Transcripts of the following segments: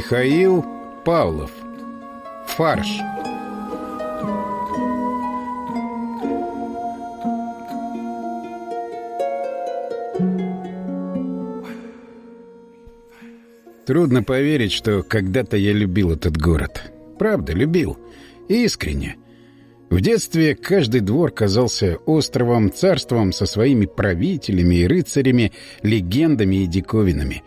Михаил Павлов. Фарш. Трудно поверить, что когда-то я любил этот город. Правда, любил. Искренне. В детстве каждый двор казался островом, царством со своими правителями и рыцарями, легендами и диковинами.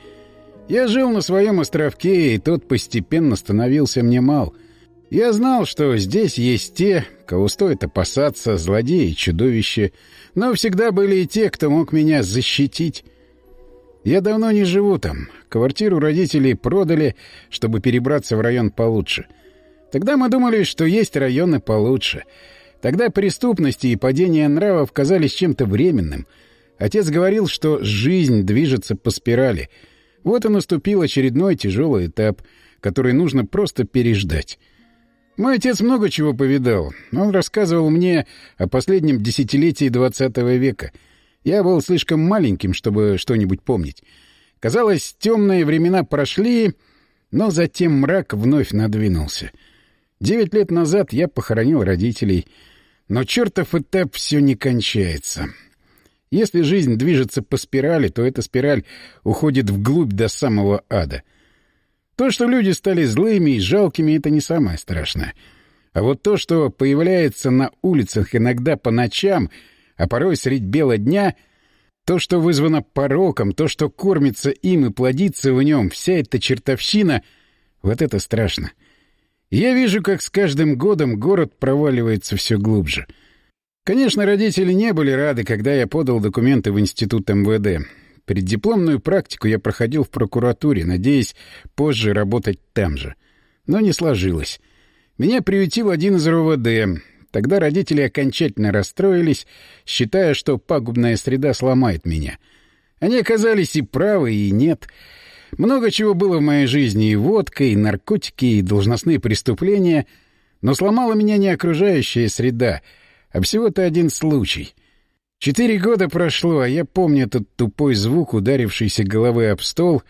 Я жил на своем островке, и тот постепенно становился мне мал. Я знал, что здесь есть те, кого стоит опасаться, злодеи и чудовища, но всегда были и те, кто мог меня защитить. Я давно не живу там. Квартиру родителей продали, чтобы перебраться в район получше — Тогда мы думали, что есть районы получше. Тогда преступности и падение нравов казались чем-то временным. Отец говорил, что жизнь движется по спирали. Вот и наступил очередной тяжелый этап, который нужно просто переждать. Мой отец много чего повидал. Он рассказывал мне о последнем десятилетии двадцатого века. Я был слишком маленьким, чтобы что-нибудь помнить. Казалось, темные времена прошли, но затем мрак вновь надвинулся — Девять лет назад я похоронил родителей, но чертов этап все не кончается. Если жизнь движется по спирали, то эта спираль уходит вглубь до самого ада. То, что люди стали злыми и жалкими, это не самое страшное. А вот то, что появляется на улицах иногда по ночам, а порой средь бела дня, то, что вызвано пороком, то, что кормится им и плодится в нем, вся эта чертовщина, вот это страшно. — я вижу, как с каждым годом город проваливается все глубже. Конечно, родители не были рады, когда я подал документы в институт МВД. Преддипломную практику я проходил в прокуратуре, надеясь позже работать там же. Но не сложилось. Меня приютил один из РОВД. Тогда родители окончательно расстроились, считая, что пагубная среда сломает меня. Они оказались и правы, и нет — много чего было в моей жизни, и водка, и наркотики, и должностные преступления, но сломала меня не окружающая среда, а всего-то один случай. Четыре года прошло, а я помню этот тупой звук ударившейся головы об стол,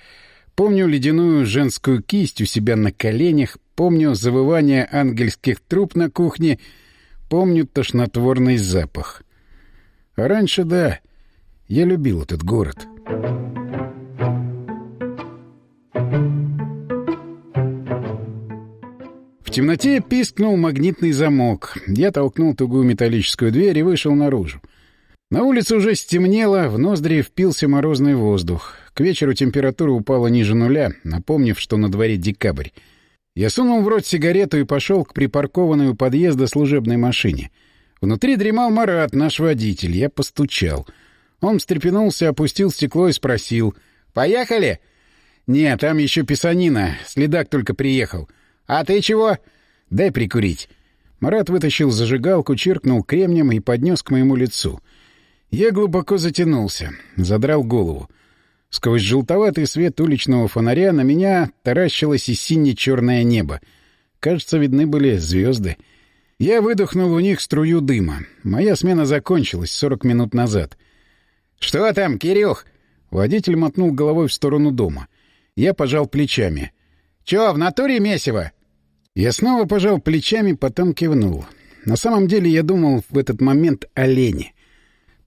помню ледяную женскую кисть у себя на коленях, помню завывание ангельских труб на кухне, помню тошнотворный запах. А раньше, да, я любил этот город». Темноте пискнул магнитный замок. Я толкнул тугую металлическую дверь и вышел наружу. На улице уже стемнело, в ноздри впился морозный воздух. К вечеру температура упала ниже нуля, напомнив, что на дворе декабрь. Я сунул в рот сигарету и пошел к припаркованной у подъезда служебной машине. Внутри дремал Марат, наш водитель. Я постучал. Он встрепенулся, опустил стекло и спросил. «Поехали?» «Нет, там еще писанина. Следак только приехал». «А ты чего?» «Дай прикурить». Марат вытащил зажигалку, чиркнул кремнем и поднес к моему лицу. Я глубоко затянулся, задрал голову. Сквозь желтоватый свет уличного фонаря на меня таращилось и сине-черное небо. Кажется, видны были звезды. Я выдохнул у них струю дыма. Моя смена закончилась сорок минут назад. «Что там, Кирюх?» Водитель мотнул головой в сторону дома. Я пожал плечами. «Чё, в натуре месиво?» Я снова пожал плечами, потом кивнул. На самом деле я думал в этот момент о Лене.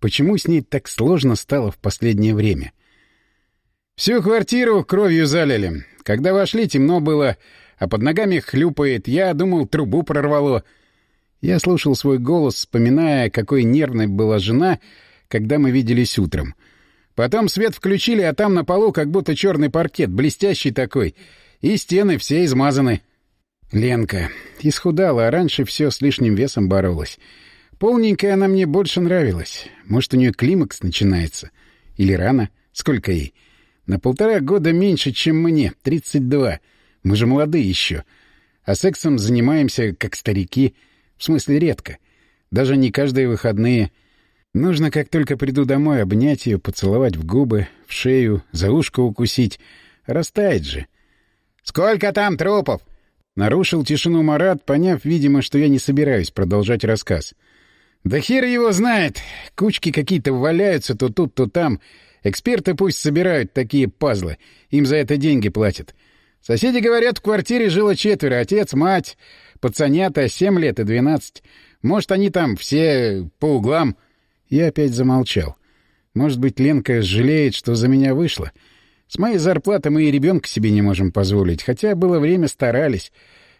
Почему с ней так сложно стало в последнее время? Всю квартиру кровью залили. Когда вошли, темно было, а под ногами хлюпает. Я думал, трубу прорвало. Я слушал свой голос, вспоминая, какой нервной была жена, когда мы виделись утром. Потом свет включили, а там на полу как будто черный паркет, блестящий такой — и стены все измазаны. Ленка. Исхудала, а раньше все с лишним весом боролась. Полненькая она мне больше нравилась. Может, у нее климакс начинается? Или рано? Сколько ей? На полтора года меньше, чем мне. Тридцать два. Мы же молодые еще. А сексом занимаемся, как старики. В смысле, редко. Даже не каждые выходные. Нужно, как только приду домой, обнять ее, поцеловать в губы, в шею, за ушко укусить. Растает же. «Сколько там трупов?» Нарушил тишину Марат, поняв, видимо, что я не собираюсь продолжать рассказ. «Да хер его знает! Кучки какие-то валяются то тут, то там. Эксперты пусть собирают такие пазлы. Им за это деньги платят. Соседи говорят, в квартире жило четверо. Отец, мать, пацанята, семь лет и двенадцать. Может, они там все по углам. Я опять замолчал. Может быть, Ленка жалеет, что за меня вышла. С моей зарплаты мы и ребенка себе не можем позволить, хотя было время старались.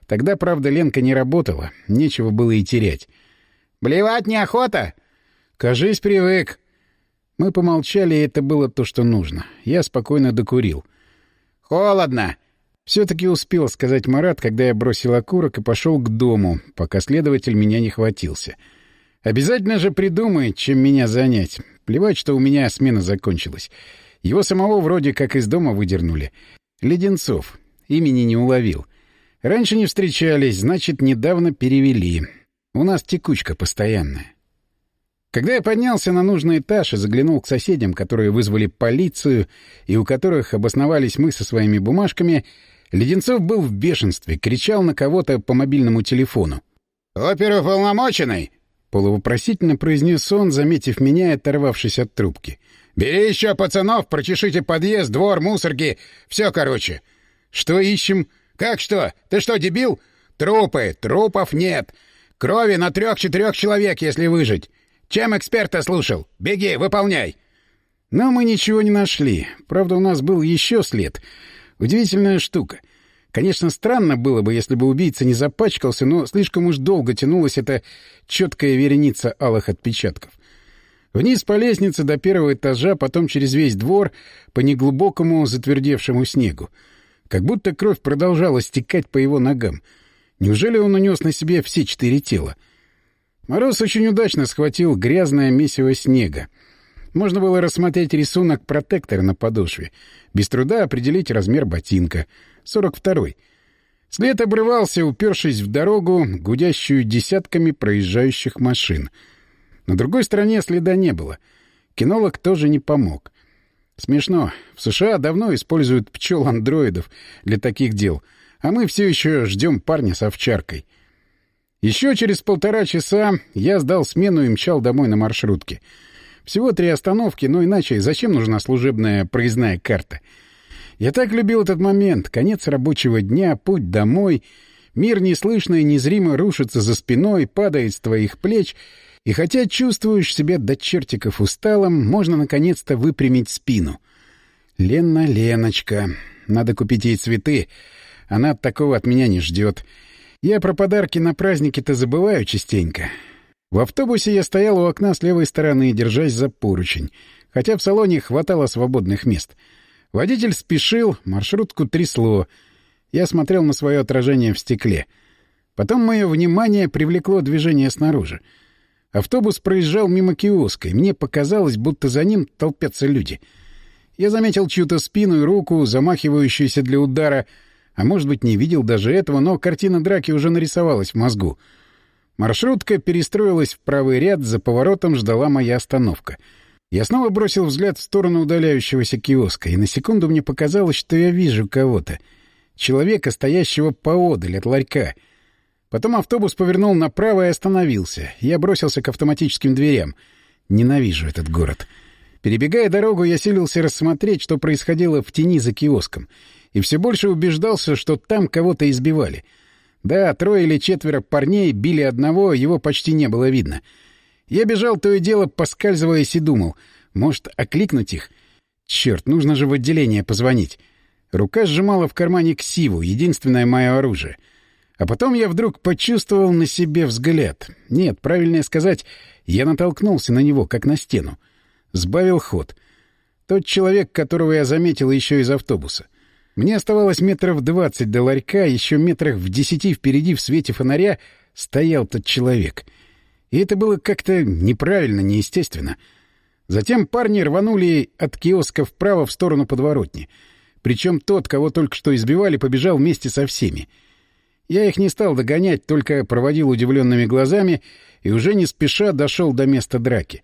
Тогда, правда, Ленка не работала, нечего было и терять. «Блевать неохота?» «Кажись, привык». Мы помолчали, и это было то, что нужно. Я спокойно докурил. «Холодно!» Все-таки успел сказать Марат, когда я бросил окурок и пошел к дому, пока следователь меня не хватился. Обязательно же придумает, чем меня занять. Плевать, что у меня смена закончилась. Его самого вроде как из дома выдернули. Леденцов. Имени не уловил. Раньше не встречались, значит, недавно перевели. У нас текучка постоянная. Когда я поднялся на нужный этаж и заглянул к соседям, которые вызвали полицию и у которых обосновались мы со своими бумажками, Леденцов был в бешенстве, кричал на кого-то по мобильному телефону. «Оперуполномоченный!» — полувопросительно произнес он, заметив меня и оторвавшись от трубки. «Бери еще пацанов, прочешите подъезд, двор, мусорки. Все короче». «Что ищем?» «Как что? Ты что, дебил?» «Трупы. Трупов нет. Крови на трех-четырех человек, если выжить. Чем эксперта слушал? Беги, выполняй!» Но мы ничего не нашли. Правда, у нас был еще след — Удивительная штука. Конечно, странно было бы, если бы убийца не запачкался, но слишком уж долго тянулась эта четкая вереница алых отпечатков. Вниз по лестнице до первого этажа, потом через весь двор, по неглубокому затвердевшему снегу. Как будто кровь продолжала стекать по его ногам. Неужели он унес на себе все четыре тела? Мороз очень удачно схватил грязное месиво снега. Можно было рассмотреть рисунок протектора на подошве. Без труда определить размер ботинка. 42-й. След обрывался, упершись в дорогу, гудящую десятками проезжающих машин. На другой стороне следа не было. Кинолог тоже не помог. Смешно. В США давно используют пчел-андроидов для таких дел, а мы все еще ждем парня с овчаркой. Еще через полтора часа я сдал смену и мчал домой на маршрутке — всего три остановки, но иначе зачем нужна служебная проездная карта? Я так любил этот момент. Конец рабочего дня, путь домой. Мир неслышно и незримо рушится за спиной, падает с твоих плеч. И хотя чувствуешь себя до чертиков усталым, можно наконец-то выпрямить спину. Лена, Леночка. Надо купить ей цветы. Она такого от меня не ждет. Я про подарки на праздники-то забываю частенько. В автобусе я стоял у окна с левой стороны, держась за поручень, хотя в салоне хватало свободных мест. Водитель спешил, маршрутку трясло. Я смотрел на свое отражение в стекле. Потом мое внимание привлекло движение снаружи. Автобус проезжал мимо киоска, и мне показалось, будто за ним толпятся люди. Я заметил чью-то спину и руку, замахивающуюся для удара, а может быть, не видел даже этого, но картина драки уже нарисовалась в мозгу — Маршрутка перестроилась в правый ряд, за поворотом ждала моя остановка. Я снова бросил взгляд в сторону удаляющегося киоска, и на секунду мне показалось, что я вижу кого-то. Человека, стоящего поодаль от ларька. Потом автобус повернул направо и остановился. Я бросился к автоматическим дверям. Ненавижу этот город. Перебегая дорогу, я силился рассмотреть, что происходило в тени за киоском. И все больше убеждался, что там кого-то избивали — да, трое или четверо парней били одного, его почти не было видно. Я бежал то и дело, поскальзываясь и думал, может, окликнуть их? Черт, нужно же в отделение позвонить. Рука сжимала в кармане ксиву, единственное мое оружие. А потом я вдруг почувствовал на себе взгляд. Нет, правильнее сказать, я натолкнулся на него, как на стену. Сбавил ход. Тот человек, которого я заметил еще из автобуса. Мне оставалось метров двадцать до ларька, еще метрах в десяти впереди в свете фонаря стоял тот человек. И это было как-то неправильно, неестественно. Затем парни рванули от киоска вправо в сторону подворотни. Причем тот, кого только что избивали, побежал вместе со всеми. Я их не стал догонять, только проводил удивленными глазами и уже не спеша дошел до места драки.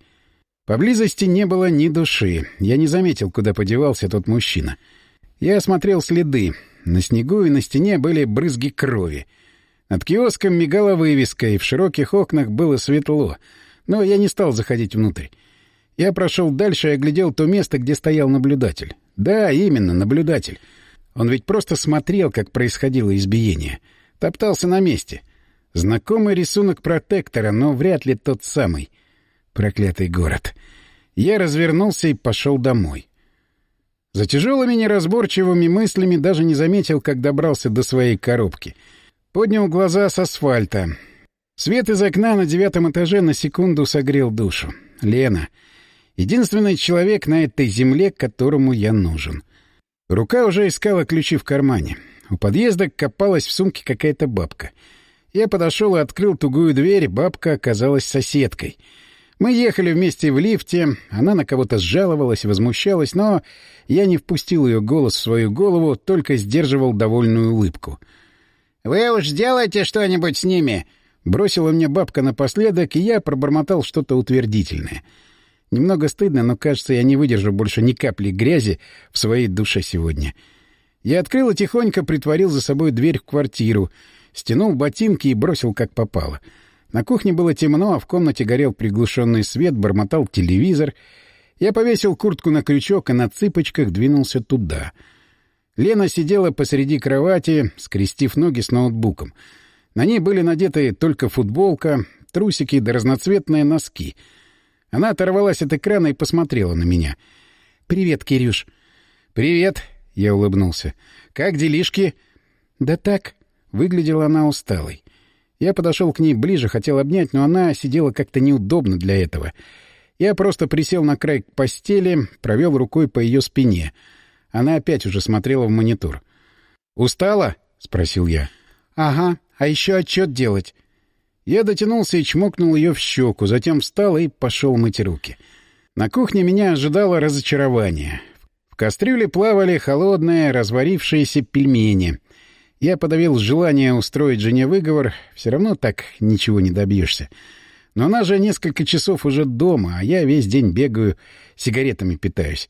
Поблизости не было ни души. Я не заметил, куда подевался тот мужчина. — я осмотрел следы. На снегу и на стене были брызги крови. Над киоском мигала вывеска, и в широких окнах было светло. Но я не стал заходить внутрь. Я прошел дальше и оглядел то место, где стоял наблюдатель. Да, именно, наблюдатель. Он ведь просто смотрел, как происходило избиение. Топтался на месте. Знакомый рисунок протектора, но вряд ли тот самый. Проклятый город. Я развернулся и пошел домой. За тяжелыми неразборчивыми мыслями даже не заметил, как добрался до своей коробки. Поднял глаза с асфальта. Свет из окна на девятом этаже на секунду согрел душу. Лена. Единственный человек на этой земле, которому я нужен. Рука уже искала ключи в кармане. У подъезда копалась в сумке какая-то бабка. Я подошел и открыл тугую дверь, бабка оказалась соседкой. Мы ехали вместе в лифте, она на кого-то сжаловалась, возмущалась, но я не впустил ее голос в свою голову, только сдерживал довольную улыбку. «Вы уж сделайте что-нибудь с ними!» Бросила мне бабка напоследок, и я пробормотал что-то утвердительное. Немного стыдно, но, кажется, я не выдержу больше ни капли грязи в своей душе сегодня. Я открыл и тихонько притворил за собой дверь в квартиру, стянул ботинки и бросил как попало. На кухне было темно, а в комнате горел приглушенный свет, бормотал телевизор. Я повесил куртку на крючок и на цыпочках двинулся туда. Лена сидела посреди кровати, скрестив ноги с ноутбуком — на ней были надеты только футболка, трусики да разноцветные носки. Она оторвалась от экрана и посмотрела на меня. «Привет, Кирюш». «Привет», — я улыбнулся. «Как делишки?» «Да так». Выглядела она усталой. Я подошел к ней ближе, хотел обнять, но она сидела как-то неудобно для этого. Я просто присел на край постели, провел рукой по ее спине. Она опять уже смотрела в монитор. «Устала?» — спросил я. «Ага. А еще отчет делать. Я дотянулся и чмокнул ее в щеку, затем встал и пошел мыть руки. На кухне меня ожидало разочарование. Кастрюле плавали холодные, разварившиеся пельмени. Я подавил желание устроить жене выговор, все равно так ничего не добьешься. Но она же несколько часов уже дома, а я весь день бегаю, сигаретами питаюсь.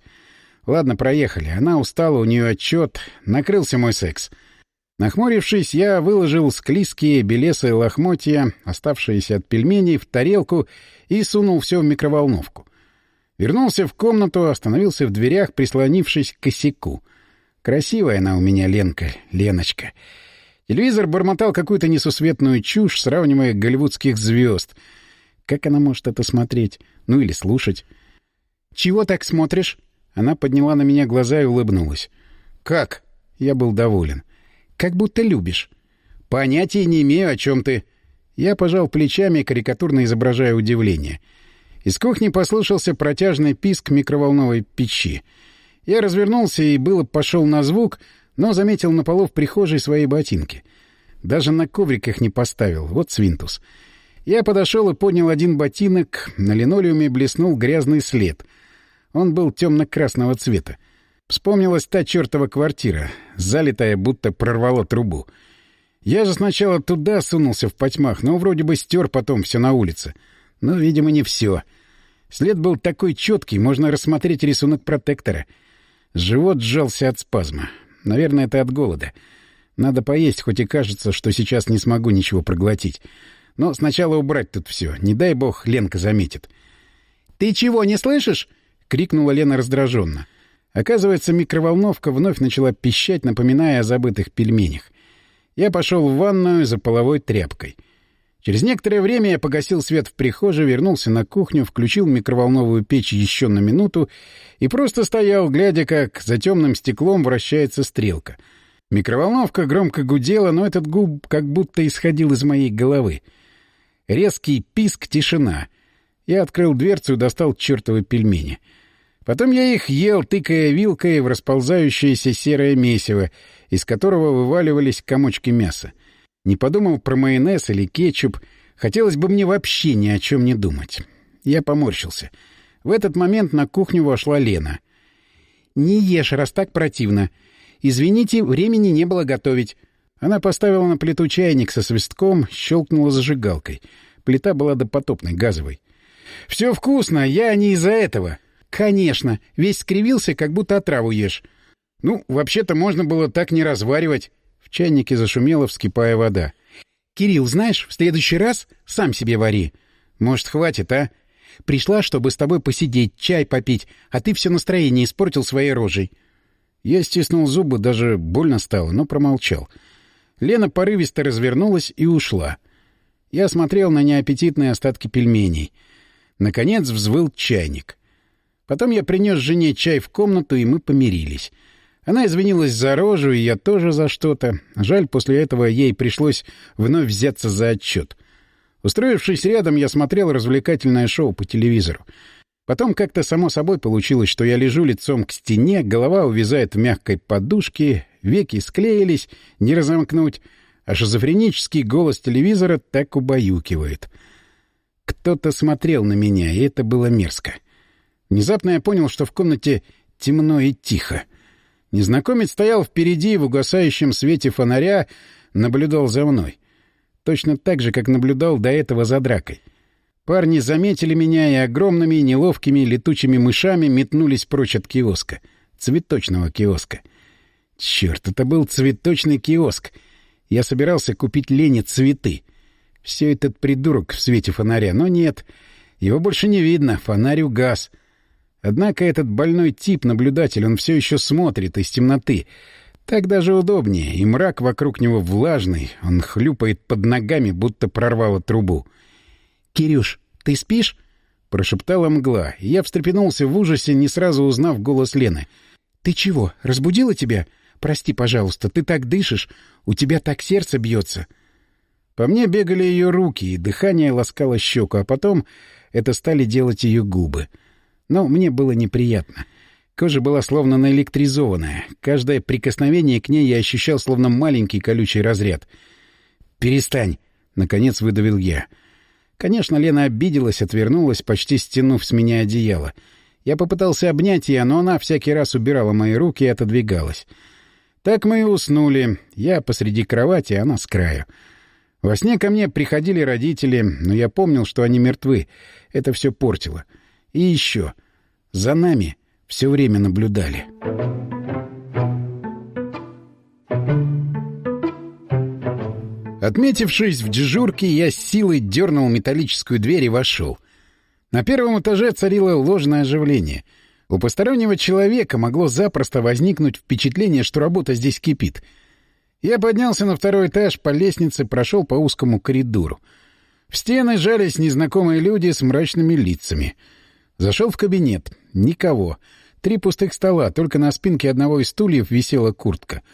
Ладно, проехали. Она устала, у нее отчет. Накрылся мой секс. — Нахмурившись, я выложил склизкие белесые лохмотья, оставшиеся от пельменей, в тарелку и сунул все в микроволновку. Вернулся в комнату, остановился в дверях, прислонившись к косяку. Красивая она у меня, Ленка, Леночка. Телевизор бормотал какую-то несусветную чушь, сравнивая голливудских звезд. Как она может это смотреть? Ну или слушать? «Чего так смотришь?» Она подняла на меня глаза и улыбнулась. «Как?» Я был доволен. Как будто любишь. Понятия не имею, о чем ты. Я пожал плечами, карикатурно изображая удивление. Из кухни послышался протяжный писк микроволновой печи. Я развернулся и было пошел на звук, но заметил на полу в прихожей свои ботинки. Даже на ковриках не поставил. Вот свинтус. Я подошел и поднял один ботинок. На линолеуме блеснул грязный след. Он был темно-красного цвета. Вспомнилась та чертова квартира, залитая, будто прорвало трубу. Я же сначала туда сунулся в потьмах, но вроде бы стер потом все на улице. Но, видимо, не все. След был такой четкий, можно рассмотреть рисунок протектора. Живот сжался от спазма. Наверное, это от голода. Надо поесть, хоть и кажется, что сейчас не смогу ничего проглотить. Но сначала убрать тут все. Не дай бог, Ленка заметит. «Ты чего, не слышишь?» — крикнула Лена раздраженно. Оказывается, микроволновка вновь начала пищать, напоминая о забытых пельменях. Я пошел в ванную за половой тряпкой. Через некоторое время я погасил свет в прихожей, вернулся на кухню, включил микроволновую печь еще на минуту и просто стоял, глядя, как за темным стеклом вращается стрелка. Микроволновка громко гудела, но этот губ как будто исходил из моей головы. Резкий писк, тишина. Я открыл дверцу и достал чертовы пельмени — Потом я их ел, тыкая вилкой в расползающееся серое месиво, из которого вываливались комочки мяса. Не подумал про майонез или кетчуп. Хотелось бы мне вообще ни о чем не думать. Я поморщился. В этот момент на кухню вошла Лена. «Не ешь, раз так противно. Извините, времени не было готовить». Она поставила на плиту чайник со свистком, щелкнула зажигалкой. Плита была допотопной, газовой. «Все вкусно, я не из-за этого», «Конечно. Весь скривился, как будто отраву ешь». «Ну, вообще-то можно было так не разваривать». Чайнике зашумела, вскипая вода. «Кирилл, знаешь, в следующий раз сам себе вари». «Может, хватит, а?» «Пришла, чтобы с тобой посидеть, чай попить, а ты все настроение испортил своей рожей». Я стиснул зубы, даже больно стало, но промолчал. Лена порывисто развернулась и ушла. Я смотрел на неаппетитные остатки пельменей. Наконец взвыл чайник. Потом я принес жене чай в комнату, и мы помирились. Она извинилась за рожу, и я тоже за что-то. Жаль, после этого ей пришлось вновь взяться за отчет. Устроившись рядом, я смотрел развлекательное шоу по телевизору. Потом как-то само собой получилось, что я лежу лицом к стене, голова увязает в мягкой подушке, веки склеились, не разомкнуть, а шизофренический голос телевизора так убаюкивает. Кто-то смотрел на меня, и это было мерзко. Внезапно я понял, что в комнате темно и тихо. Незнакомец стоял впереди в угасающем свете фонаря, наблюдал за мной. Точно так же, как наблюдал до этого за дракой. Парни заметили меня и огромными неловкими летучими мышами метнулись прочь от киоска. Цветочного киоска. Черт, это был цветочный киоск. Я собирался купить Лене цветы. Все этот придурок в свете фонаря. Но нет, его больше не видно, фонарь угас. Однако этот больной тип, наблюдатель, он все еще смотрит из темноты. Так даже удобнее, и мрак вокруг него влажный, он хлюпает под ногами, будто прорвало трубу. «Кирюш, ты спишь?» — прошептала мгла, я встрепенулся в ужасе, не сразу узнав голос Лены. «Ты чего, разбудила тебя? Прости, пожалуйста, ты так дышишь, у тебя так сердце бьется». По мне бегали ее руки, и дыхание ласкало щеку, а потом это стали делать ее губы. Но мне было неприятно. Кожа была словно наэлектризованная. Каждое прикосновение к ней я ощущал словно маленький колючий разряд. «Перестань!» — наконец выдавил я. — Конечно, Лена обиделась, отвернулась, почти стянув с меня одеяло. Я попытался обнять ее, но она всякий раз убирала мои руки и отодвигалась. Так мы и уснули. Я посреди кровати, она с краю. Во сне ко мне приходили родители, но я помнил, что они мертвы. Это все портило. И еще. За нами все время наблюдали. Отметившись в дежурке, я с силой дернул металлическую дверь и вошел. На первом этаже царило ложное оживление. У постороннего человека могло запросто возникнуть впечатление, что работа здесь кипит. Я поднялся на второй этаж по лестнице, прошел по узкому коридору. В стены жались незнакомые люди с мрачными лицами. Зашел в кабинет. Никого. Три пустых стола, только на спинке одного из стульев висела куртка —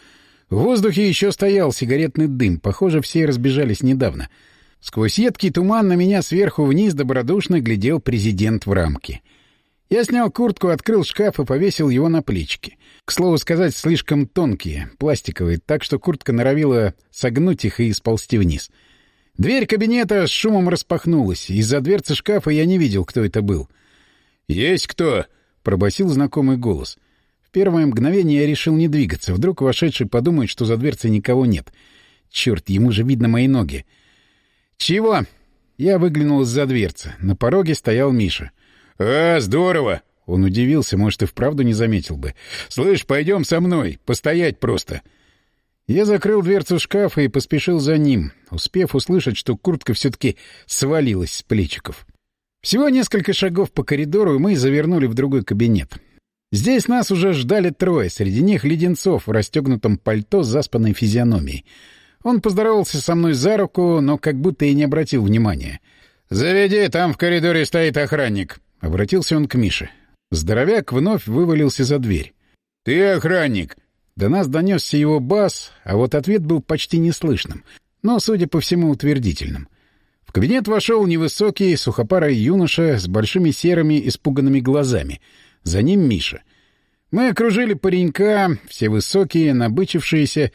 в воздухе еще стоял сигаретный дым. Похоже, все разбежались недавно. Сквозь едкий туман на меня сверху вниз добродушно глядел президент в рамке. Я снял куртку, открыл шкаф и повесил его на плечики. К слову сказать, слишком тонкие, пластиковые, так что куртка норовила согнуть их и сползти вниз. Дверь кабинета с шумом распахнулась. Из-за дверцы шкафа я не видел, кто это был. «Есть кто?» — пробасил знакомый голос. — в первое мгновение я решил не двигаться. Вдруг вошедший подумает, что за дверцей никого нет. Черт, ему же видно мои ноги. «Чего?» Я выглянул из-за дверцы. На пороге стоял Миша. «А, здорово!» Он удивился, может, и вправду не заметил бы. «Слышь, пойдем со мной. Постоять просто». Я закрыл дверцу шкафа и поспешил за ним, успев услышать, что куртка все-таки свалилась с плечиков. Всего несколько шагов по коридору, и мы завернули в другой кабинет. Здесь нас уже ждали трое, среди них Леденцов в расстегнутом пальто с заспанной физиономией. Он поздоровался со мной за руку, но как будто и не обратил внимания. «Заведи, там в коридоре стоит охранник», — обратился он к Мише. Здоровяк вновь вывалился за дверь. «Ты охранник!» До нас донесся его бас, а вот ответ был почти неслышным, но, судя по всему, утвердительным. В кабинет вошел невысокий, сухопарый юноша с большими серыми испуганными глазами — за ним Миша. Мы окружили паренька, все высокие, набычившиеся.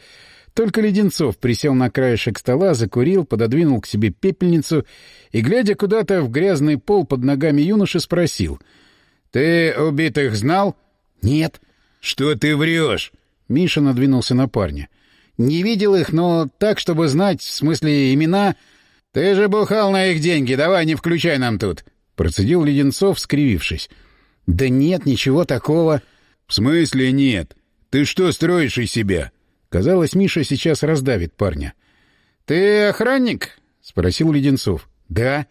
Только Леденцов присел на краешек стола, закурил, пододвинул к себе пепельницу и, глядя куда-то в грязный пол под ногами юноши, спросил. — Ты убитых знал? — Нет. — Что ты врешь? Миша надвинулся на парня. — Не видел их, но так, чтобы знать, в смысле имена... — Ты же бухал на их деньги, давай не включай нам тут. Процедил Леденцов, скривившись. «Да нет, ничего такого». «В смысле нет? Ты что строишь из себя?» Казалось, Миша сейчас раздавит парня. «Ты охранник?» — спросил Леденцов. «Да».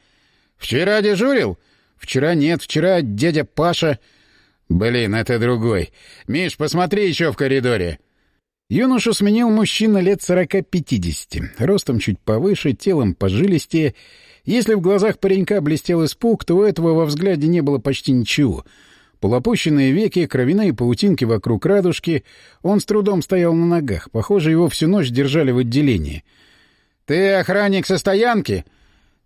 «Вчера дежурил?» «Вчера нет, вчера дядя Паша...» «Блин, это другой. Миш, посмотри еще в коридоре». Юношу сменил мужчина лет сорока-пятидесяти, ростом чуть повыше, телом пожилистее. Если в глазах паренька блестел испуг, то у этого во взгляде не было почти ничего. Полуопущенные веки, кровяные паутинки вокруг радужки. Он с трудом стоял на ногах. Похоже, его всю ночь держали в отделении. «Ты охранник со стоянки?»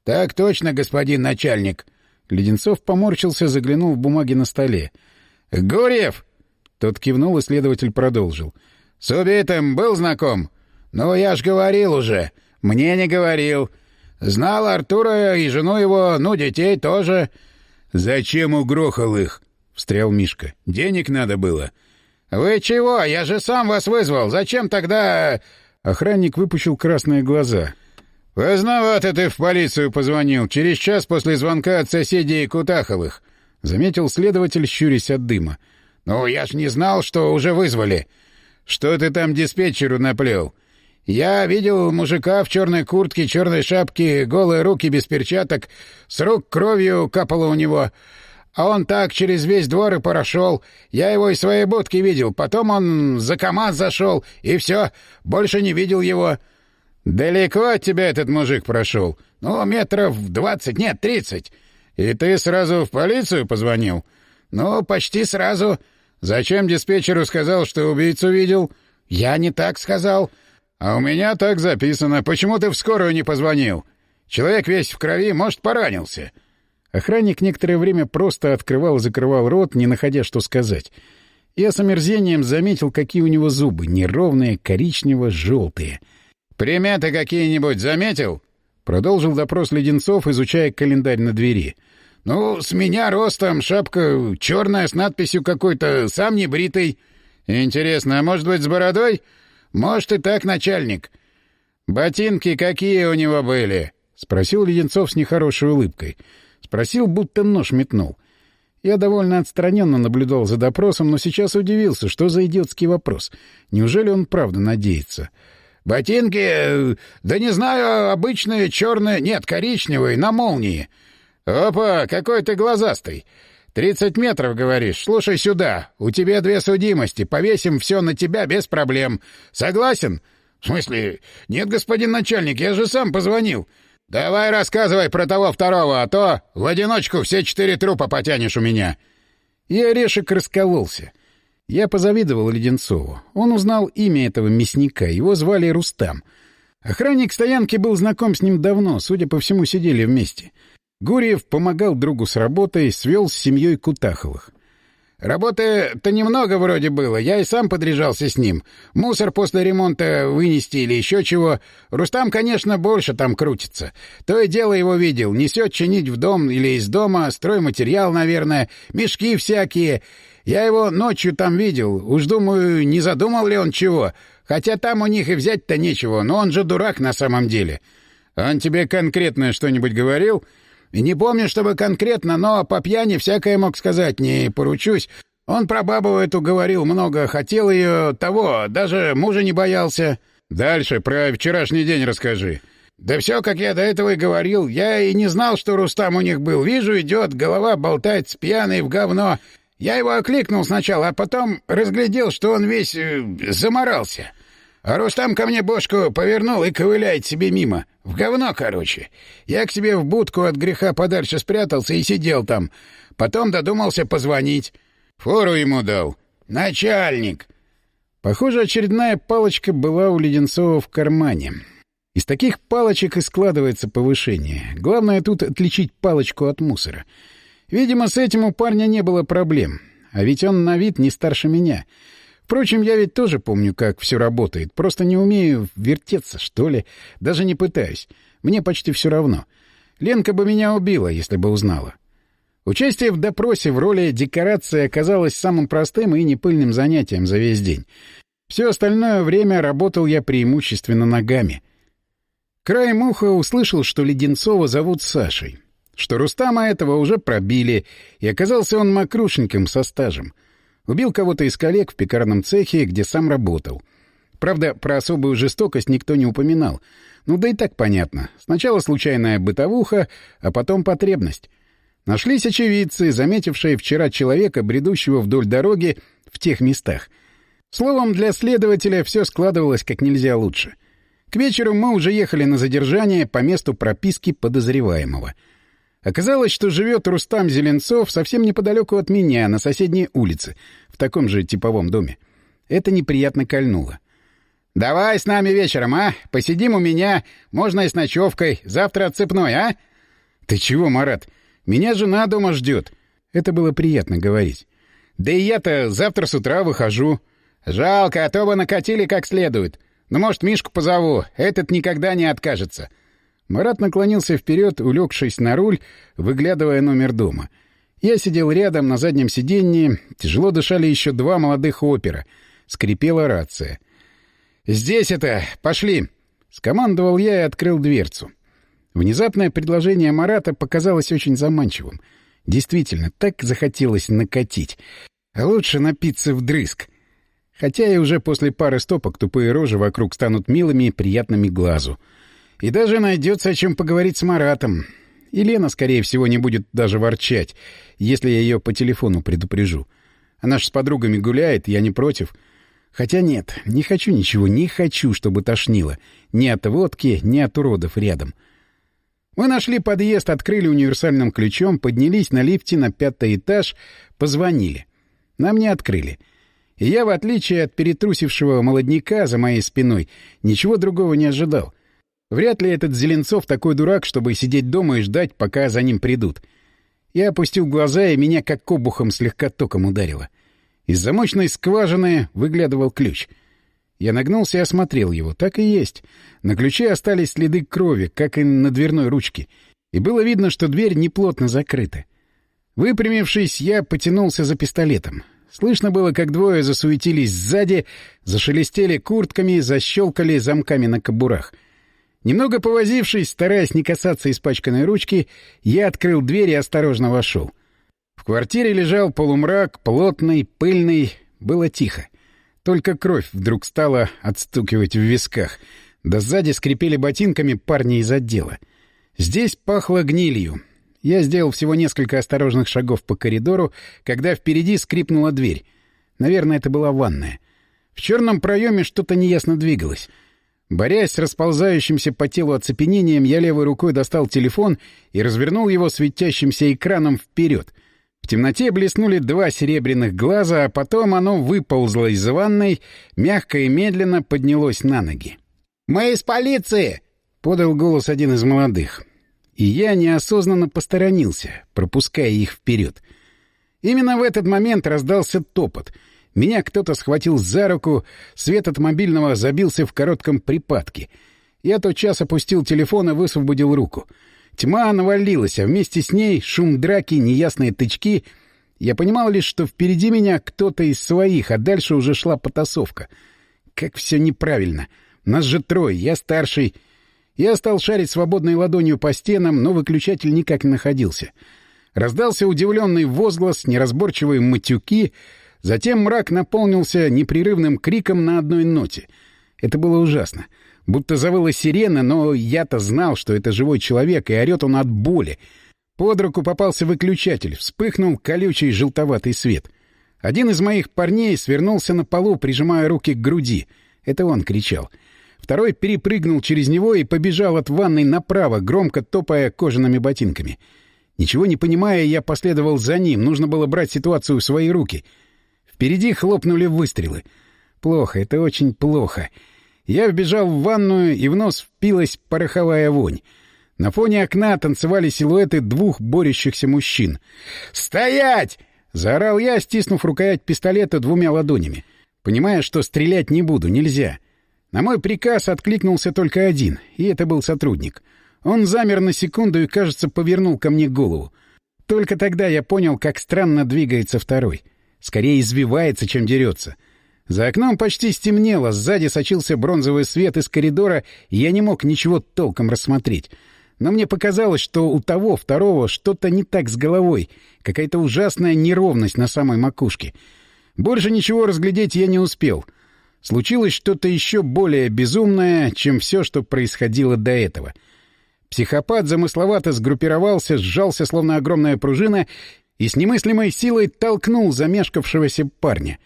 «Так точно, господин начальник». Леденцов поморщился, заглянул в бумаги на столе. «Гурьев!» Тот кивнул, и следователь продолжил. — «С убитым был знаком?» «Ну, я ж говорил уже. Мне не говорил. Знал Артура и жену его, ну, детей тоже». «Зачем угрохал их?» — встрял Мишка. «Денег надо было». «Вы чего? Я же сам вас вызвал. Зачем тогда...» Охранник выпучил красные глаза. «Поздновато ты в полицию позвонил. Через час после звонка от соседей Кутаховых», — заметил следователь, щурясь от дыма. «Ну, я ж не знал, что уже вызвали. «Что ты там диспетчеру наплел?» «Я видел мужика в черной куртке, черной шапке, голые руки без перчаток, с рук кровью капало у него. А он так через весь двор и прошел. Я его из своей будки видел. Потом он за КамАЗ зашел, и все, больше не видел его». «Далеко от тебя этот мужик прошел?» «Ну, метров двадцать, нет, тридцать». «И ты сразу в полицию позвонил?» «Ну, почти сразу». Зачем диспетчеру сказал, что убийцу видел? Я не так сказал. А у меня так записано. Почему ты в скорую не позвонил? Человек весь в крови, может, поранился. Охранник некоторое время просто открывал и закрывал рот, не находя что сказать. Я с омерзением заметил, какие у него зубы, неровные, коричнево-желтые. «Приметы какие-нибудь заметил?» Продолжил допрос Леденцов, изучая календарь на двери — «Ну, с меня ростом, шапка черная с надписью какой-то, сам не бритый». «Интересно, а может быть, с бородой?» «Может, и так, начальник». «Ботинки какие у него были?» — спросил Леденцов с нехорошей улыбкой. Спросил, будто нож метнул. Я довольно отстраненно наблюдал за допросом, но сейчас удивился, что за идиотский вопрос. Неужели он правда надеется? «Ботинки... Да не знаю, обычные черные... Нет, коричневые, на молнии. «Опа, какой ты глазастый! Тридцать метров, говоришь? Слушай сюда, у тебя две судимости, повесим все на тебя без проблем. Согласен?» «В смысле? Нет, господин начальник, я же сам позвонил. Давай рассказывай про того второго, а то в одиночку все четыре трупа потянешь у меня». И орешек раскололся. Я позавидовал Леденцову. Он узнал имя этого мясника, его звали Рустам. Охранник стоянки был знаком с ним давно, судя по всему, сидели вместе. Гурьев помогал другу с работой, свел с семьей Кутаховых. «Работы-то немного вроде было, я и сам подряжался с ним. Мусор после ремонта вынести или еще чего. Рустам, конечно, больше там крутится. То и дело его видел. Несет чинить в дом или из дома, стройматериал, наверное, мешки всякие. Я его ночью там видел. Уж думаю, не задумал ли он чего. Хотя там у них и взять-то нечего, но он же дурак на самом деле. Он тебе конкретно что-нибудь говорил?» Не помню, чтобы конкретно, но по пьяни всякое мог сказать, не поручусь. Он про бабу эту говорил много, хотел ее того, даже мужа не боялся. Дальше про вчерашний день расскажи. Да все, как я до этого и говорил. Я и не знал, что Рустам у них был. Вижу, идет, голова болтает с пьяной в говно. Я его окликнул сначала, а потом разглядел, что он весь э, заморался. А Рустам ко мне бошку повернул и ковыляет себе мимо. В говно, короче. Я к себе в будку от греха подальше спрятался и сидел там. Потом додумался позвонить. Фору ему дал. Начальник. Похоже, очередная палочка была у Леденцова в кармане. Из таких палочек и складывается повышение. Главное тут отличить палочку от мусора. Видимо, с этим у парня не было проблем. А ведь он на вид не старше меня — Впрочем, я ведь тоже помню, как все работает. Просто не умею вертеться, что ли. Даже не пытаюсь. Мне почти все равно. Ленка бы меня убила, если бы узнала. Участие в допросе в роли декорации оказалось самым простым и непыльным занятием за весь день. Все остальное время работал я преимущественно ногами. Краем уха услышал, что Леденцова зовут Сашей. Что Рустама этого уже пробили, и оказался он мокрушеньким со стажем — Убил кого-то из коллег в пекарном цехе, где сам работал. Правда, про особую жестокость никто не упоминал. Ну да и так понятно. Сначала случайная бытовуха, а потом потребность. Нашлись очевидцы, заметившие вчера человека, бредущего вдоль дороги в тех местах. Словом, для следователя все складывалось как нельзя лучше. К вечеру мы уже ехали на задержание по месту прописки подозреваемого. Оказалось, что живет Рустам Зеленцов совсем неподалеку от меня, на соседней улице, в таком же типовом доме. Это неприятно кольнуло. «Давай с нами вечером, а? Посидим у меня, можно и с ночевкой, завтра отцепной, а?» «Ты чего, Марат? Меня жена дома ждет». Это было приятно говорить. «Да и я-то завтра с утра выхожу». «Жалко, а то бы накатили как следует. Ну, может, Мишку позову, этот никогда не откажется». Марат наклонился вперед, улегшись на руль, выглядывая номер дома. Я сидел рядом на заднем сиденье, тяжело дышали еще два молодых опера. Скрипела рация. «Здесь это! Пошли!» — скомандовал я и открыл дверцу. Внезапное предложение Марата показалось очень заманчивым. Действительно, так захотелось накатить. А лучше напиться вдрызг. Хотя и уже после пары стопок тупые рожи вокруг станут милыми и приятными глазу. И даже найдется о чем поговорить с Маратом. И Лена, скорее всего, не будет даже ворчать, если я ее по телефону предупрежу. Она ж с подругами гуляет, я не против. Хотя нет, не хочу ничего, не хочу, чтобы тошнило. Ни от водки, ни от уродов рядом. — мы нашли подъезд, открыли универсальным ключом, поднялись на лифте на пятый этаж, позвонили. Нам не открыли. И я, в отличие от перетрусившего молодняка за моей спиной, ничего другого не ожидал. Вряд ли этот Зеленцов такой дурак, чтобы сидеть дома и ждать, пока за ним придут. Я опустил глаза, и меня как обухом слегка током ударило. Из замочной скважины выглядывал ключ — я нагнулся и осмотрел его. Так и есть. На ключе остались следы крови, как и на дверной ручке. И было видно, что дверь неплотно закрыта. Выпрямившись, я потянулся за пистолетом. Слышно было, как двое засуетились сзади, зашелестели куртками, защелкали замками на кобурах. Немного повозившись, стараясь не касаться испачканной ручки, я открыл дверь и осторожно вошел. В квартире лежал полумрак, плотный, пыльный, было тихо. Только кровь вдруг стала отстукивать в висках. Да сзади скрипели ботинками парни из отдела. Здесь пахло гнилью. Я сделал всего несколько осторожных шагов по коридору, когда впереди скрипнула дверь. Наверное, это была ванная. В черном проеме что-то неясно двигалось. Борясь с расползающимся по телу оцепенением, я левой рукой достал телефон и развернул его светящимся экраном вперед — в темноте блеснули два серебряных глаза, а потом оно выползло из ванной, мягко и медленно поднялось на ноги. «Мы из полиции!» — подал голос один из молодых. И я неосознанно посторонился, пропуская их вперед. Именно в этот момент раздался топот. Меня кто-то схватил за руку, свет от мобильного забился в коротком припадке. Я тотчас опустил телефон и высвободил руку — Тьма навалилась, а вместе с ней шум драки, неясные тычки. Я понимал лишь, что впереди меня кто-то из своих, а дальше уже шла потасовка. Как все неправильно. Нас же трое, я старший. Я стал шарить свободной ладонью по стенам, но выключатель никак не находился. Раздался удивленный возглас, неразборчивые матюки. Затем мрак наполнился непрерывным криком на одной ноте. Это было ужасно. Будто завыла сирена, но я-то знал, что это живой человек, и орет он от боли. Под руку попался выключатель, вспыхнул колючий желтоватый свет. Один из моих парней свернулся на полу, прижимая руки к груди. Это он кричал. Второй перепрыгнул через него и побежал от ванной направо, громко топая кожаными ботинками. Ничего не понимая, я последовал за ним. Нужно было брать ситуацию в свои руки. Впереди хлопнули выстрелы. Плохо, это очень плохо. Я вбежал в ванную, и в нос впилась пороховая вонь. На фоне окна танцевали силуэты двух борющихся мужчин. «Стоять!» — заорал я, стиснув рукоять пистолета двумя ладонями. Понимая, что стрелять не буду, нельзя. На мой приказ откликнулся только один, и это был сотрудник. Он замер на секунду и, кажется, повернул ко мне голову. Только тогда я понял, как странно двигается второй. Скорее извивается, чем дерется. — за окном почти стемнело, сзади сочился бронзовый свет из коридора, и я не мог ничего толком рассмотреть. Но мне показалось, что у того второго что-то не так с головой, какая-то ужасная неровность на самой макушке. Больше ничего разглядеть я не успел. Случилось что-то еще более безумное, чем все, что происходило до этого. Психопат замысловато сгруппировался, сжался, словно огромная пружина, и с немыслимой силой толкнул замешкавшегося парня.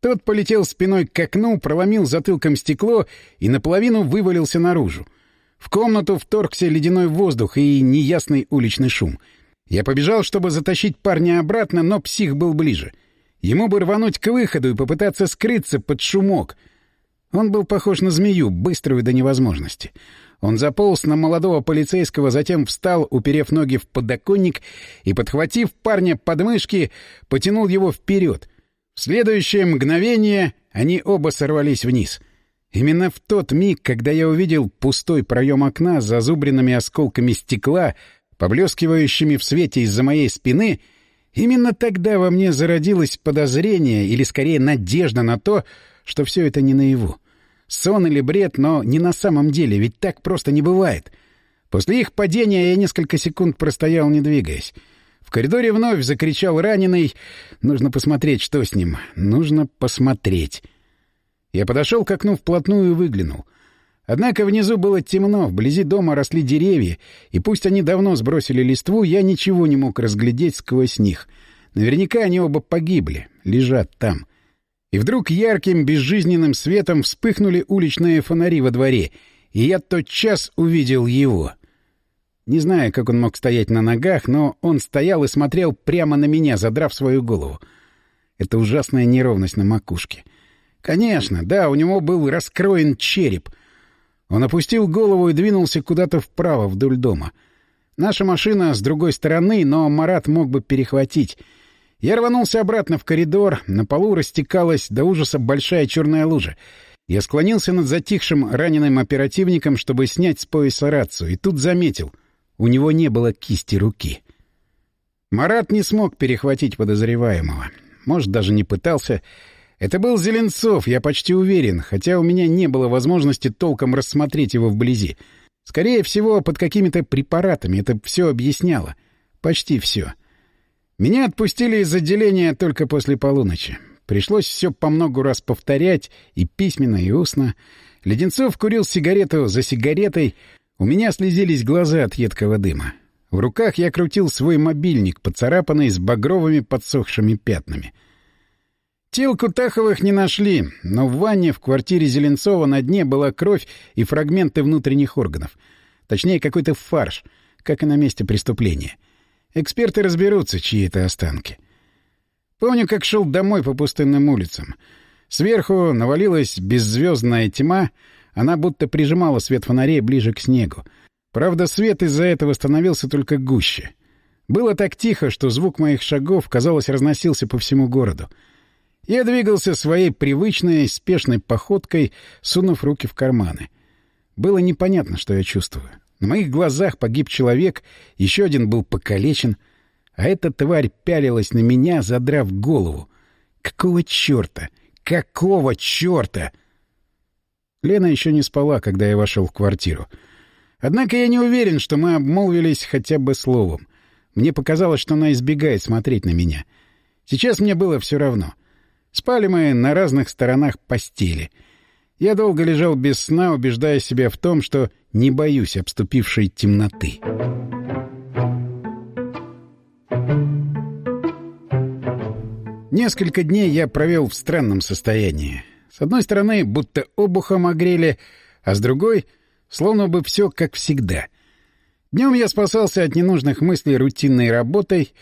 Тот полетел спиной к окну, проломил затылком стекло и наполовину вывалился наружу. В комнату вторгся ледяной воздух и неясный уличный шум. Я побежал, чтобы затащить парня обратно, но псих был ближе. Ему бы рвануть к выходу и попытаться скрыться под шумок. Он был похож на змею, быструю до невозможности. Он заполз на молодого полицейского, затем встал, уперев ноги в подоконник и, подхватив парня под мышки, потянул его вперед. В следующее мгновение они оба сорвались вниз. Именно в тот миг, когда я увидел пустой проем окна с зазубренными осколками стекла, поблескивающими в свете из-за моей спины, именно тогда во мне зародилось подозрение или, скорее, надежда на то, что все это не наяву. Сон или бред, но не на самом деле, ведь так просто не бывает. После их падения я несколько секунд простоял, не двигаясь. В коридоре вновь закричал раненый. Нужно посмотреть, что с ним. Нужно посмотреть. Я подошел к окну вплотную и выглянул. Однако внизу было темно, вблизи дома росли деревья, и пусть они давно сбросили листву, я ничего не мог разглядеть сквозь них. Наверняка они оба погибли, лежат там. И вдруг ярким безжизненным светом вспыхнули уличные фонари во дворе, и я тотчас увидел его. Не знаю, как он мог стоять на ногах, но он стоял и смотрел прямо на меня, задрав свою голову. Это ужасная неровность на макушке. Конечно, да, у него был раскроен череп. Он опустил голову и двинулся куда-то вправо вдоль дома. Наша машина с другой стороны, но Марат мог бы перехватить — я рванулся обратно в коридор, на полу растекалась до ужаса большая черная лужа. Я склонился над затихшим раненым оперативником, чтобы снять с пояса рацию, и тут заметил — у него не было кисти руки. Марат не смог перехватить подозреваемого. Может, даже не пытался. Это был Зеленцов, я почти уверен, хотя у меня не было возможности толком рассмотреть его вблизи. Скорее всего, под какими-то препаратами это все объясняло. Почти все. — меня отпустили из отделения только после полуночи. Пришлось все по многу раз повторять, и письменно, и устно. Леденцов курил сигарету за сигаретой. У меня слезились глаза от едкого дыма. В руках я крутил свой мобильник, поцарапанный с багровыми подсохшими пятнами. Тел Кутаховых не нашли, но в ванне в квартире Зеленцова на дне была кровь и фрагменты внутренних органов. Точнее, какой-то фарш, как и на месте преступления. — Эксперты разберутся, чьи это останки. Помню, как шел домой по пустынным улицам. Сверху навалилась беззвездная тьма, она будто прижимала свет фонарей ближе к снегу. Правда, свет из-за этого становился только гуще. Было так тихо, что звук моих шагов, казалось, разносился по всему городу. Я двигался своей привычной, спешной походкой, сунув руки в карманы. Было непонятно, что я чувствую. На моих глазах погиб человек, еще один был покалечен, а эта тварь пялилась на меня, задрав голову. Какого черта? Какого черта? Лена еще не спала, когда я вошел в квартиру. Однако я не уверен, что мы обмолвились хотя бы словом. Мне показалось, что она избегает смотреть на меня. Сейчас мне было все равно. Спали мы на разных сторонах постели — я долго лежал без сна, убеждая себя в том, что не боюсь обступившей темноты. Несколько дней я провел в странном состоянии. С одной стороны, будто обухом огрели, а с другой — словно бы все как всегда. Днем я спасался от ненужных мыслей рутинной работой,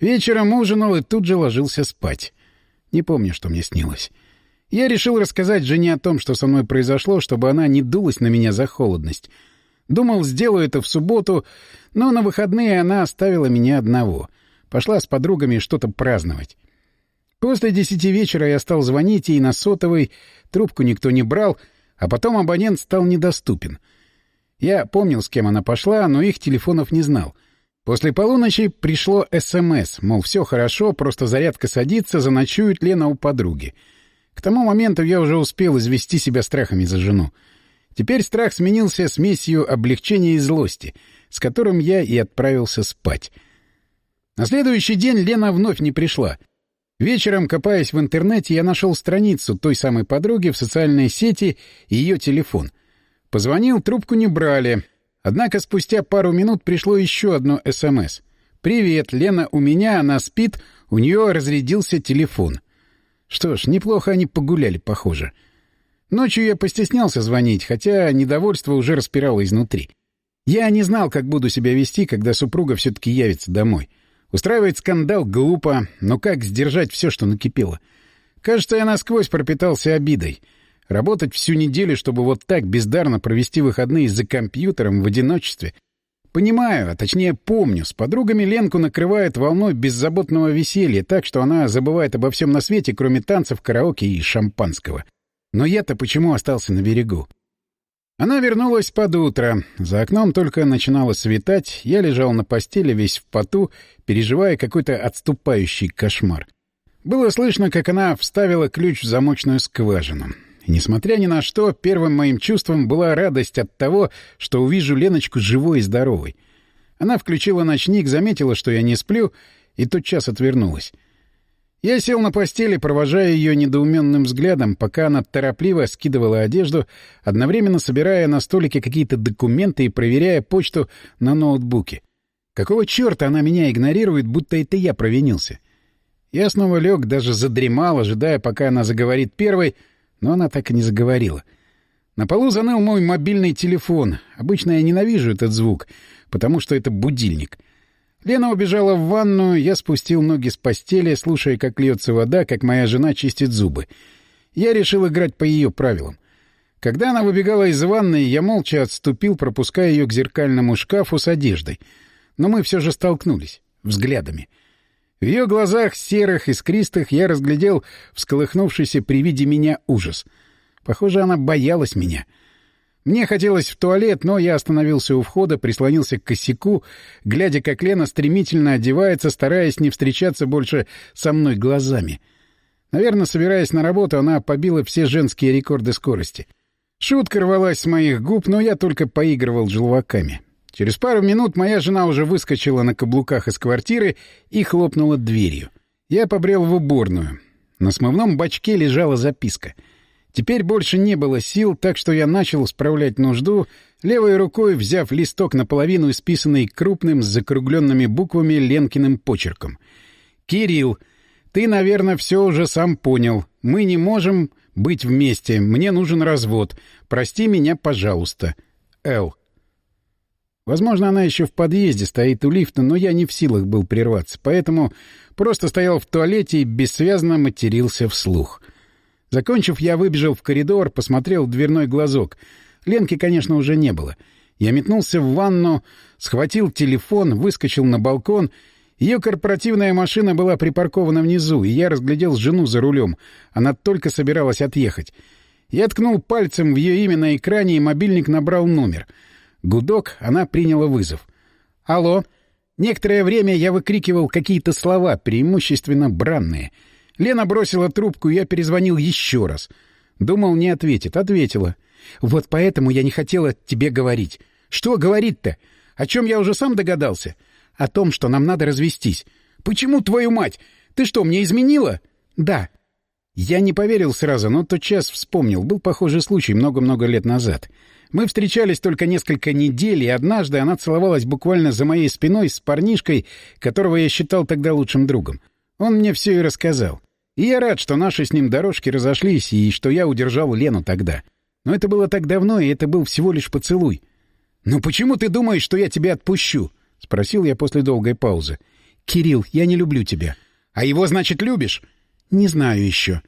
вечером ужинал и тут же ложился спать. Не помню, что мне снилось. Я решил рассказать жене о том, что со мной произошло, чтобы она не дулась на меня за холодность. Думал, сделаю это в субботу, но на выходные она оставила меня одного. Пошла с подругами что-то праздновать. После десяти вечера я стал звонить ей на сотовой, трубку никто не брал, а потом абонент стал недоступен. Я помнил, с кем она пошла, но их телефонов не знал. После полуночи пришло СМС, мол, все хорошо, просто зарядка садится, заночует Лена у подруги. К тому моменту я уже успел извести себя страхами за жену. Теперь страх сменился смесью облегчения и злости, с которым я и отправился спать. На следующий день Лена вновь не пришла. Вечером, копаясь в интернете, я нашел страницу той самой подруги в социальной сети и ее телефон. Позвонил, трубку не брали. Однако спустя пару минут пришло еще одно СМС. «Привет, Лена у меня, она спит, у нее разрядился телефон». Что ж, неплохо они погуляли, похоже. Ночью я постеснялся звонить, хотя недовольство уже распирало изнутри. Я не знал, как буду себя вести, когда супруга все-таки явится домой. Устраивать скандал глупо, но как сдержать все, что накипело? Кажется, я насквозь пропитался обидой. Работать всю неделю, чтобы вот так бездарно провести выходные за компьютером в одиночестве. Понимаю, а точнее помню, с подругами Ленку накрывает волной беззаботного веселья, так что она забывает обо всем на свете, кроме танцев, караоке и шампанского. Но я-то почему остался на берегу? Она вернулась под утро. За окном только начинало светать. Я лежал на постели весь в поту, переживая какой-то отступающий кошмар. Было слышно, как она вставила ключ в замочную скважину. Несмотря ни на что, первым моим чувством была радость от того, что увижу Леночку живой и здоровой. Она включила ночник, заметила, что я не сплю, и тотчас отвернулась. Я сел на постели, провожая ее недоуменным взглядом, пока она торопливо скидывала одежду, одновременно собирая на столике какие-то документы и проверяя почту на ноутбуке. Какого черта она меня игнорирует, будто это я провинился? Я снова лег, даже задремал, ожидая, пока она заговорит первой, но она так и не заговорила. На полу заныл мой мобильный телефон. Обычно я ненавижу этот звук, потому что это будильник — Лена убежала в ванную, я спустил ноги с постели, слушая, как льется вода, как моя жена чистит зубы. Я решил играть по ее правилам. Когда она выбегала из ванной, я молча отступил, пропуская ее к зеркальному шкафу с одеждой. Но мы все же столкнулись. Взглядами. В ее глазах, серых, искристых, я разглядел всколыхнувшийся при виде меня ужас. Похоже, она боялась меня — мне хотелось в туалет, но я остановился у входа, прислонился к косяку, глядя, как Лена стремительно одевается, стараясь не встречаться больше со мной глазами. Наверное, собираясь на работу, она побила все женские рекорды скорости. Шутка рвалась с моих губ, но я только поигрывал желваками. Через пару минут моя жена уже выскочила на каблуках из квартиры и хлопнула дверью. Я побрел в уборную. На смывном бачке лежала записка — Теперь больше не было сил, так что я начал справлять нужду, левой рукой взяв листок наполовину исписанный крупным с закругленными буквами Ленкиным почерком. «Кирилл, ты, наверное, все уже сам понял. Мы не можем быть вместе. Мне нужен развод. Прости меня, пожалуйста. Л». Возможно, она еще в подъезде стоит у лифта, но я не в силах был прерваться, поэтому просто стоял в туалете и бессвязно матерился вслух — Закончив, я выбежал в коридор, посмотрел в дверной глазок. Ленки, конечно, уже не было. Я метнулся в ванну, схватил телефон, выскочил на балкон. Ее корпоративная машина была припаркована внизу, и я разглядел жену за рулем. Она только собиралась отъехать. Я ткнул пальцем в ее имя на экране, и мобильник набрал номер. Гудок, она приняла вызов. «Алло». Некоторое время я выкрикивал какие-то слова, преимущественно бранные — Лена бросила трубку, и я перезвонил еще раз. Думал, не ответит. Ответила. Вот поэтому я не хотела тебе говорить. Что говорить-то? О чем я уже сам догадался? О том, что нам надо развестись. Почему, твою мать? Ты что, мне изменила? Да. Я не поверил сразу, но тот час вспомнил. Был похожий случай много-много лет назад. Мы встречались только несколько недель, и однажды она целовалась буквально за моей спиной с парнишкой, которого я считал тогда лучшим другом. Он мне все и рассказал. И я рад, что наши с ним дорожки разошлись, и что я удержал Лену тогда. Но это было так давно, и это был всего лишь поцелуй. «Ну почему ты думаешь, что я тебя отпущу?» — спросил я после долгой паузы. «Кирилл, я не люблю тебя». «А его, значит, любишь?» «Не знаю еще».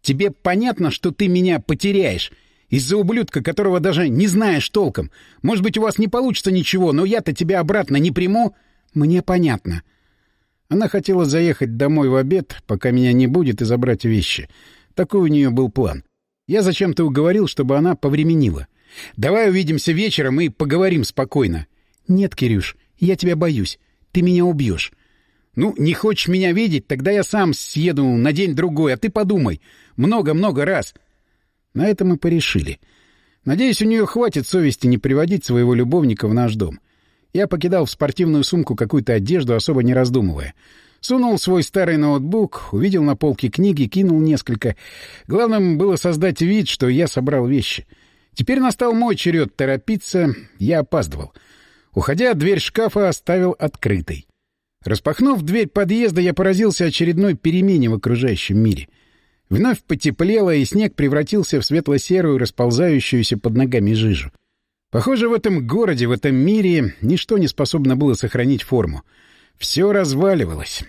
«Тебе понятно, что ты меня потеряешь?» Из-за ублюдка, которого даже не знаешь толком. Может быть, у вас не получится ничего, но я-то тебя обратно не приму? Мне понятно. Она хотела заехать домой в обед, пока меня не будет, и забрать вещи. Такой у нее был план. Я зачем-то уговорил, чтобы она повременила. «Давай увидимся вечером и поговорим спокойно». «Нет, Кирюш, я тебя боюсь. Ты меня убьешь». «Ну, не хочешь меня видеть, тогда я сам съеду на день-другой, а ты подумай. Много-много раз». На это мы порешили. Надеюсь, у нее хватит совести не приводить своего любовника в наш дом. Я покидал в спортивную сумку какую-то одежду, особо не раздумывая. Сунул свой старый ноутбук, увидел на полке книги, кинул несколько. Главным было создать вид, что я собрал вещи. Теперь настал мой черед торопиться, я опаздывал. Уходя, дверь шкафа оставил открытой. Распахнув дверь подъезда, я поразился очередной перемене в окружающем мире. Вновь потеплело, и снег превратился в светло-серую, расползающуюся под ногами жижу. Похоже, в этом городе, в этом мире ничто не способно было сохранить форму. Все разваливалось.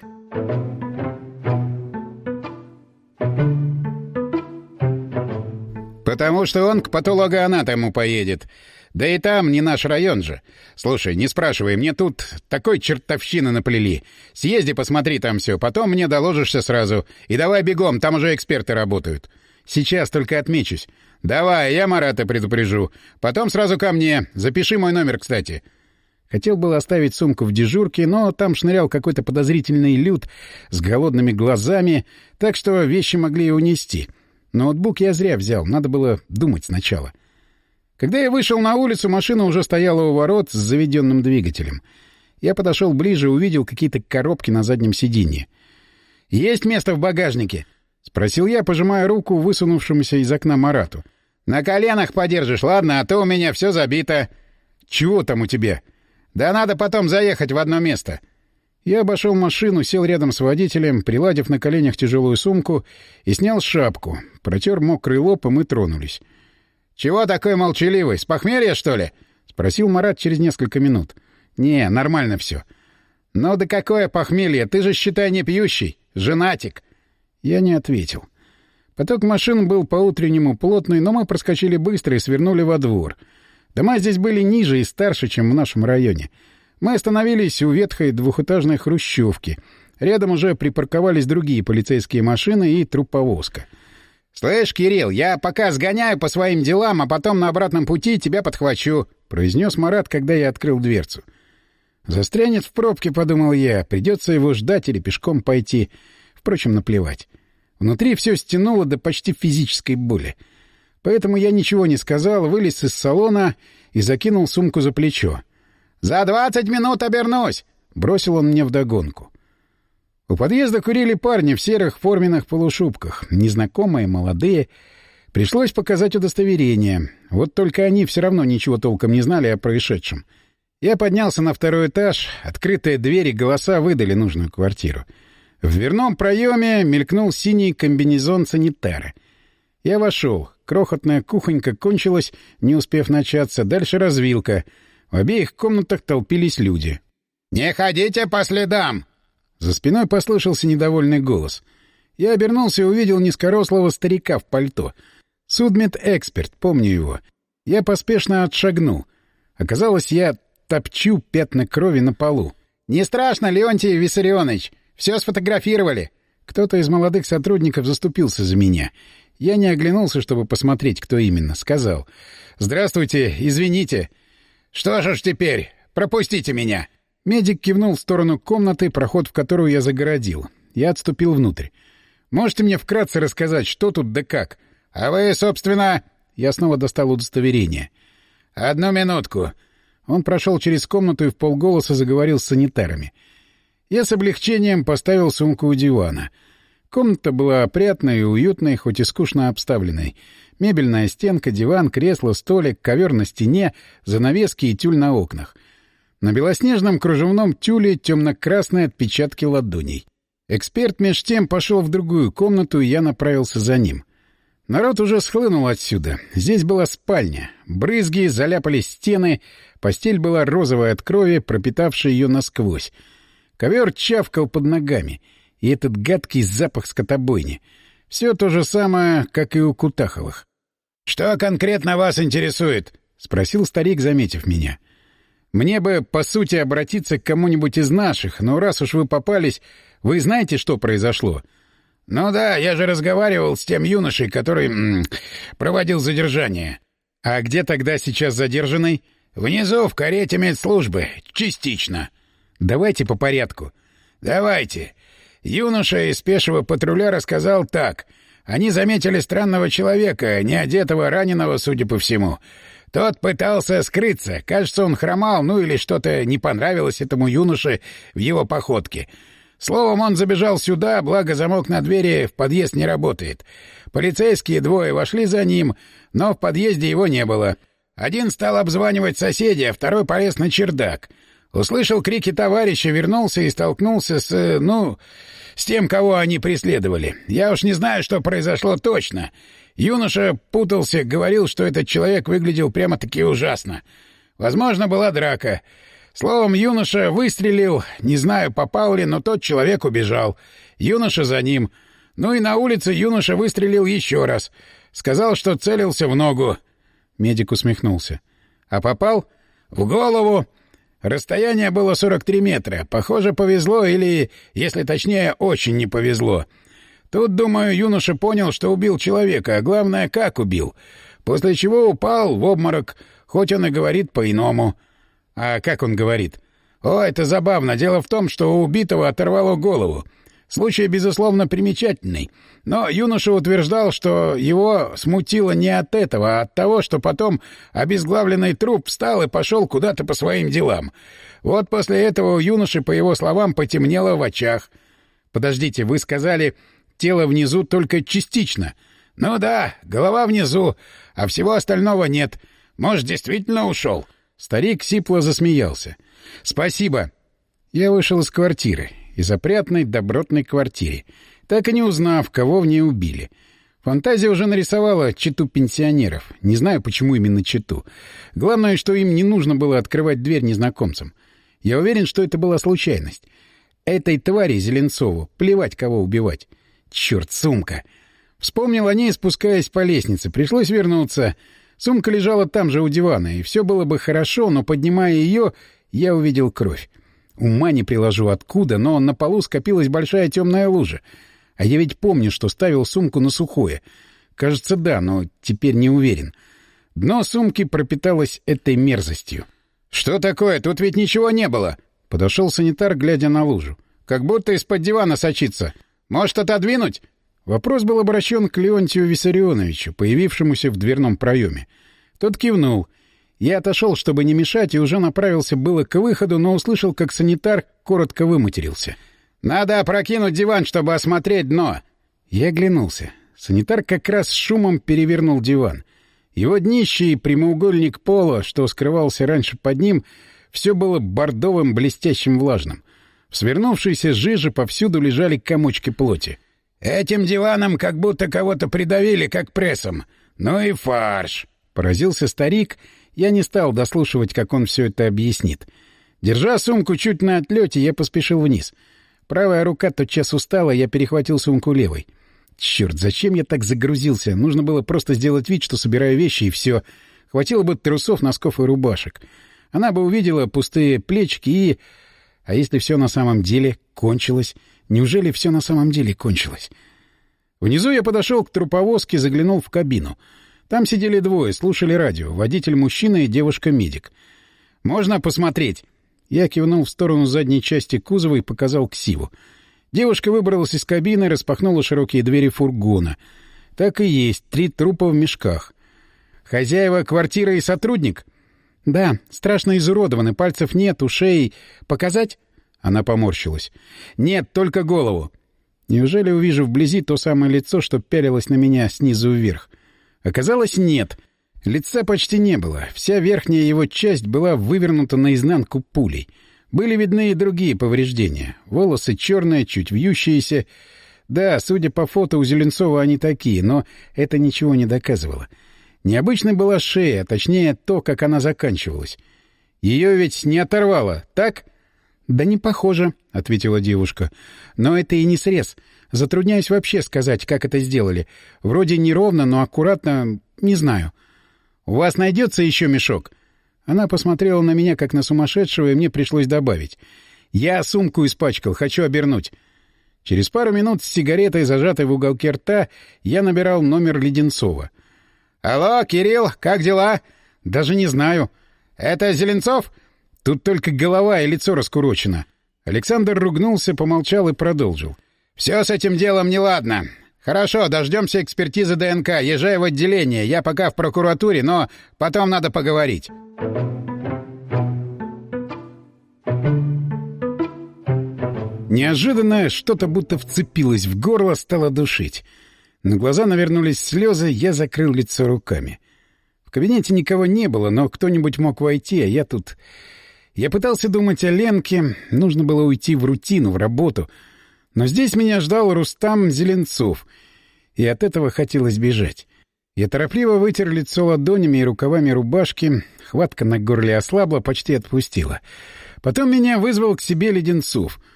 «Потому что он к патологоанатому поедет. Да и там не наш район же. Слушай, не спрашивай, мне тут такой чертовщины наплели. Съезди, посмотри там все, потом мне доложишься сразу. И давай бегом, там уже эксперты работают. Сейчас только отмечусь. Давай, я Марата предупрежу. Потом сразу ко мне. Запиши мой номер, кстати». Хотел было оставить сумку в дежурке, но там шнырял какой-то подозрительный люд с голодными глазами, так что вещи могли и унести. Ноутбук я зря взял, надо было думать сначала. Когда я вышел на улицу, машина уже стояла у ворот с заведенным двигателем. Я подошел ближе и увидел какие-то коробки на заднем сиденье. «Есть место в багажнике?» — спросил я, пожимая руку высунувшемуся из окна Марату. «На коленах подержишь, ладно, а то у меня все забито». «Чего там у тебя?» «Да надо потом заехать в одно место». Я обошел машину, сел рядом с водителем, приладив на коленях тяжелую сумку и снял шапку, протер мокрый лоб, и мы тронулись. «Чего такой молчаливый? С похмелья, что ли?» — спросил Марат через несколько минут. «Не, нормально все. «Ну да какое похмелье? Ты же, считай, не пьющий. Женатик». Я не ответил. Поток машин был по-утреннему плотный, но мы проскочили быстро и свернули во двор. Дома здесь были ниже и старше, чем в нашем районе. Мы остановились у ветхой двухэтажной хрущевки. Рядом уже припарковались другие полицейские машины и труповозка. «Слышь, Кирилл, я пока сгоняю по своим делам, а потом на обратном пути тебя подхвачу», — произнес Марат, когда я открыл дверцу. «Застрянет в пробке», — подумал я, — «придется его ждать или пешком пойти. Впрочем, наплевать». Внутри все стянуло до почти физической боли. Поэтому я ничего не сказал, вылез из салона и закинул сумку за плечо. «За двадцать минут обернусь!» — бросил он мне вдогонку. У подъезда курили парни в серых форменных полушубках, незнакомые, молодые. Пришлось показать удостоверение. Вот только они все равно ничего толком не знали о происшедшем. Я поднялся на второй этаж, открытые двери, голоса выдали нужную квартиру. В дверном проеме мелькнул синий комбинезон санитара. Я вошел. Крохотная кухонька кончилась, не успев начаться. Дальше развилка. В обеих комнатах толпились люди. «Не ходите по следам!» За спиной послышался недовольный голос. Я обернулся и увидел низкорослого старика в пальто. Судмед-эксперт, помню его. Я поспешно отшагнул. Оказалось, я топчу пятна крови на полу. «Не страшно, Леонтий Виссарионович! Все сфотографировали!» Кто-то из молодых сотрудников заступился за меня. Я не оглянулся, чтобы посмотреть, кто именно. Сказал. «Здравствуйте, извините». «Что же ж теперь? Пропустите меня!» Медик кивнул в сторону комнаты, проход в которую я загородил. Я отступил внутрь. «Можете мне вкратце рассказать, что тут да как?» «А вы, собственно...» Я снова достал удостоверение. «Одну минутку». Он прошел через комнату и в полголоса заговорил с санитарами. Я с облегчением поставил сумку у дивана. Комната была опрятной и уютной, хоть и скучно обставленной. Мебельная стенка, диван, кресло, столик, ковер на стене, занавески и тюль на окнах — на белоснежном кружевном тюле темно-красные отпечатки ладоней. Эксперт меж тем пошел в другую комнату, и я направился за ним. Народ уже схлынул отсюда. Здесь была спальня. Брызги заляпали стены, постель была розовая от крови, пропитавшая ее насквозь. Ковер чавкал под ногами, и этот гадкий запах скотобойни. Все то же самое, как и у Кутаховых. — Что конкретно вас интересует? — спросил старик, заметив меня. — мне бы, по сути, обратиться к кому-нибудь из наших, но раз уж вы попались, вы знаете, что произошло?» «Ну да, я же разговаривал с тем юношей, который м -м, проводил задержание». «А где тогда сейчас задержанный?» «Внизу, в карете медслужбы. Частично». «Давайте по порядку». «Давайте». Юноша из пешего патруля рассказал так. Они заметили странного человека, неодетого, раненого, судя по всему. Тот пытался скрыться. Кажется, он хромал, ну или что-то не понравилось этому юноше в его походке. Словом, он забежал сюда, благо замок на двери в подъезд не работает. Полицейские двое вошли за ним, но в подъезде его не было. Один стал обзванивать соседей, а второй полез на чердак. Услышал крики товарища, вернулся и столкнулся с... ну... с тем, кого они преследовали. Я уж не знаю, что произошло точно. Юноша путался, говорил, что этот человек выглядел прямо-таки ужасно. Возможно, была драка. Словом, юноша выстрелил, не знаю, попал ли, но тот человек убежал. Юноша за ним. Ну и на улице юноша выстрелил еще раз. Сказал, что целился в ногу. Медик усмехнулся. А попал? В голову. Расстояние было 43 метра. Похоже, повезло или, если точнее, очень не повезло. Тут, думаю, юноша понял, что убил человека, а главное, как убил. После чего упал в обморок, хоть он и говорит по-иному. А как он говорит? О, это забавно. Дело в том, что у убитого оторвало голову. Случай, безусловно, примечательный. Но юноша утверждал, что его смутило не от этого, а от того, что потом обезглавленный труп встал и пошел куда-то по своим делам. Вот после этого у юноши, по его словам, потемнело в очах. «Подождите, вы сказали, тело внизу только частично?» «Ну да, голова внизу, а всего остального нет. Может, действительно ушел?» Старик сипло засмеялся. «Спасибо». Я вышел из квартиры, из опрятной, добротной квартиры, так и не узнав, кого в ней убили. Фантазия уже нарисовала читу пенсионеров. Не знаю, почему именно читу. Главное, что им не нужно было открывать дверь незнакомцам. Я уверен, что это была случайность. Этой твари Зеленцову плевать, кого убивать. Черт, сумка! Вспомнил о ней, спускаясь по лестнице. Пришлось вернуться. Сумка лежала там же у дивана, и все было бы хорошо, но, поднимая ее, я увидел кровь. Ума не приложу откуда, но на полу скопилась большая темная лужа. А я ведь помню, что ставил сумку на сухое. Кажется, да, но теперь не уверен. Дно сумки пропиталось этой мерзостью. «Что такое? Тут ведь ничего не было!» Подошел санитар, глядя на лужу. «Как будто из-под дивана сочится. Может, отодвинуть?» Вопрос был обращен к Леонтию Виссарионовичу, появившемуся в дверном проеме. Тот кивнул. Я отошел, чтобы не мешать, и уже направился было к выходу, но услышал, как санитар коротко выматерился. «Надо опрокинуть диван, чтобы осмотреть дно!» Я оглянулся. Санитар как раз с шумом перевернул диван. Его днище и прямоугольник пола, что скрывался раньше под ним, все было бордовым, блестящим, влажным. В свернувшейся жиже повсюду лежали комочки плоти. Этим диваном как будто кого-то придавили, как прессом. Ну и фарш. Поразился старик. Я не стал дослушивать, как он все это объяснит. Держа сумку чуть на отлете, я поспешил вниз. Правая рука тотчас устала, я перехватил сумку левой. Черт, зачем я так загрузился? Нужно было просто сделать вид, что собираю вещи, и все. Хватило бы трусов, носков и рубашек. Она бы увидела пустые плечики и... А если все на самом деле кончилось? Неужели все на самом деле кончилось? Внизу я подошел к труповозке, заглянул в кабину. Там сидели двое, слушали радио. Водитель мужчина и девушка-медик. «Можно посмотреть?» Я кивнул в сторону задней части кузова и показал ксиву. Девушка выбралась из кабины, распахнула широкие двери фургона. Так и есть, три трупа в мешках. «Хозяева квартиры и сотрудник?» «Да, страшно изуродованы, пальцев нет, ушей. Показать?» Она поморщилась. «Нет, только голову». Неужели увижу вблизи то самое лицо, что пялилось на меня снизу вверх? Оказалось, нет. Лица почти не было. Вся верхняя его часть была вывернута наизнанку пулей. Были видны и другие повреждения. Волосы черные, чуть вьющиеся. Да, судя по фото, у Зеленцова они такие, но это ничего не доказывало. Необычной была шея, а точнее то, как она заканчивалась. Ее ведь не оторвало, так? «Да не похоже», — ответила девушка. «Но это и не срез. Затрудняюсь вообще сказать, как это сделали. Вроде неровно, но аккуратно... Не знаю. У вас найдется еще мешок?» Она посмотрела на меня, как на сумасшедшего, и мне пришлось добавить. «Я сумку испачкал, хочу обернуть». Через пару минут с сигаретой, зажатой в уголке рта, я набирал номер Леденцова. «Алло, Кирилл, как дела?» «Даже не знаю». «Это Зеленцов?» Тут только голова и лицо раскурочено. Александр ругнулся, помолчал и продолжил. «Все с этим делом неладно. Хорошо, дождемся экспертизы ДНК. Езжай в отделение. Я пока в прокуратуре, но потом надо поговорить». Неожиданно что-то будто вцепилось в горло, стало душить. На глаза навернулись слезы, я закрыл лицо руками. В кабинете никого не было, но кто-нибудь мог войти, а я тут... Я пытался думать о Ленке, нужно было уйти в рутину, в работу. Но здесь меня ждал Рустам Зеленцов, и от этого хотелось бежать. Я торопливо вытер лицо ладонями и рукавами рубашки, хватка на горле ослабла, почти отпустила. Потом меня вызвал к себе Леденцов —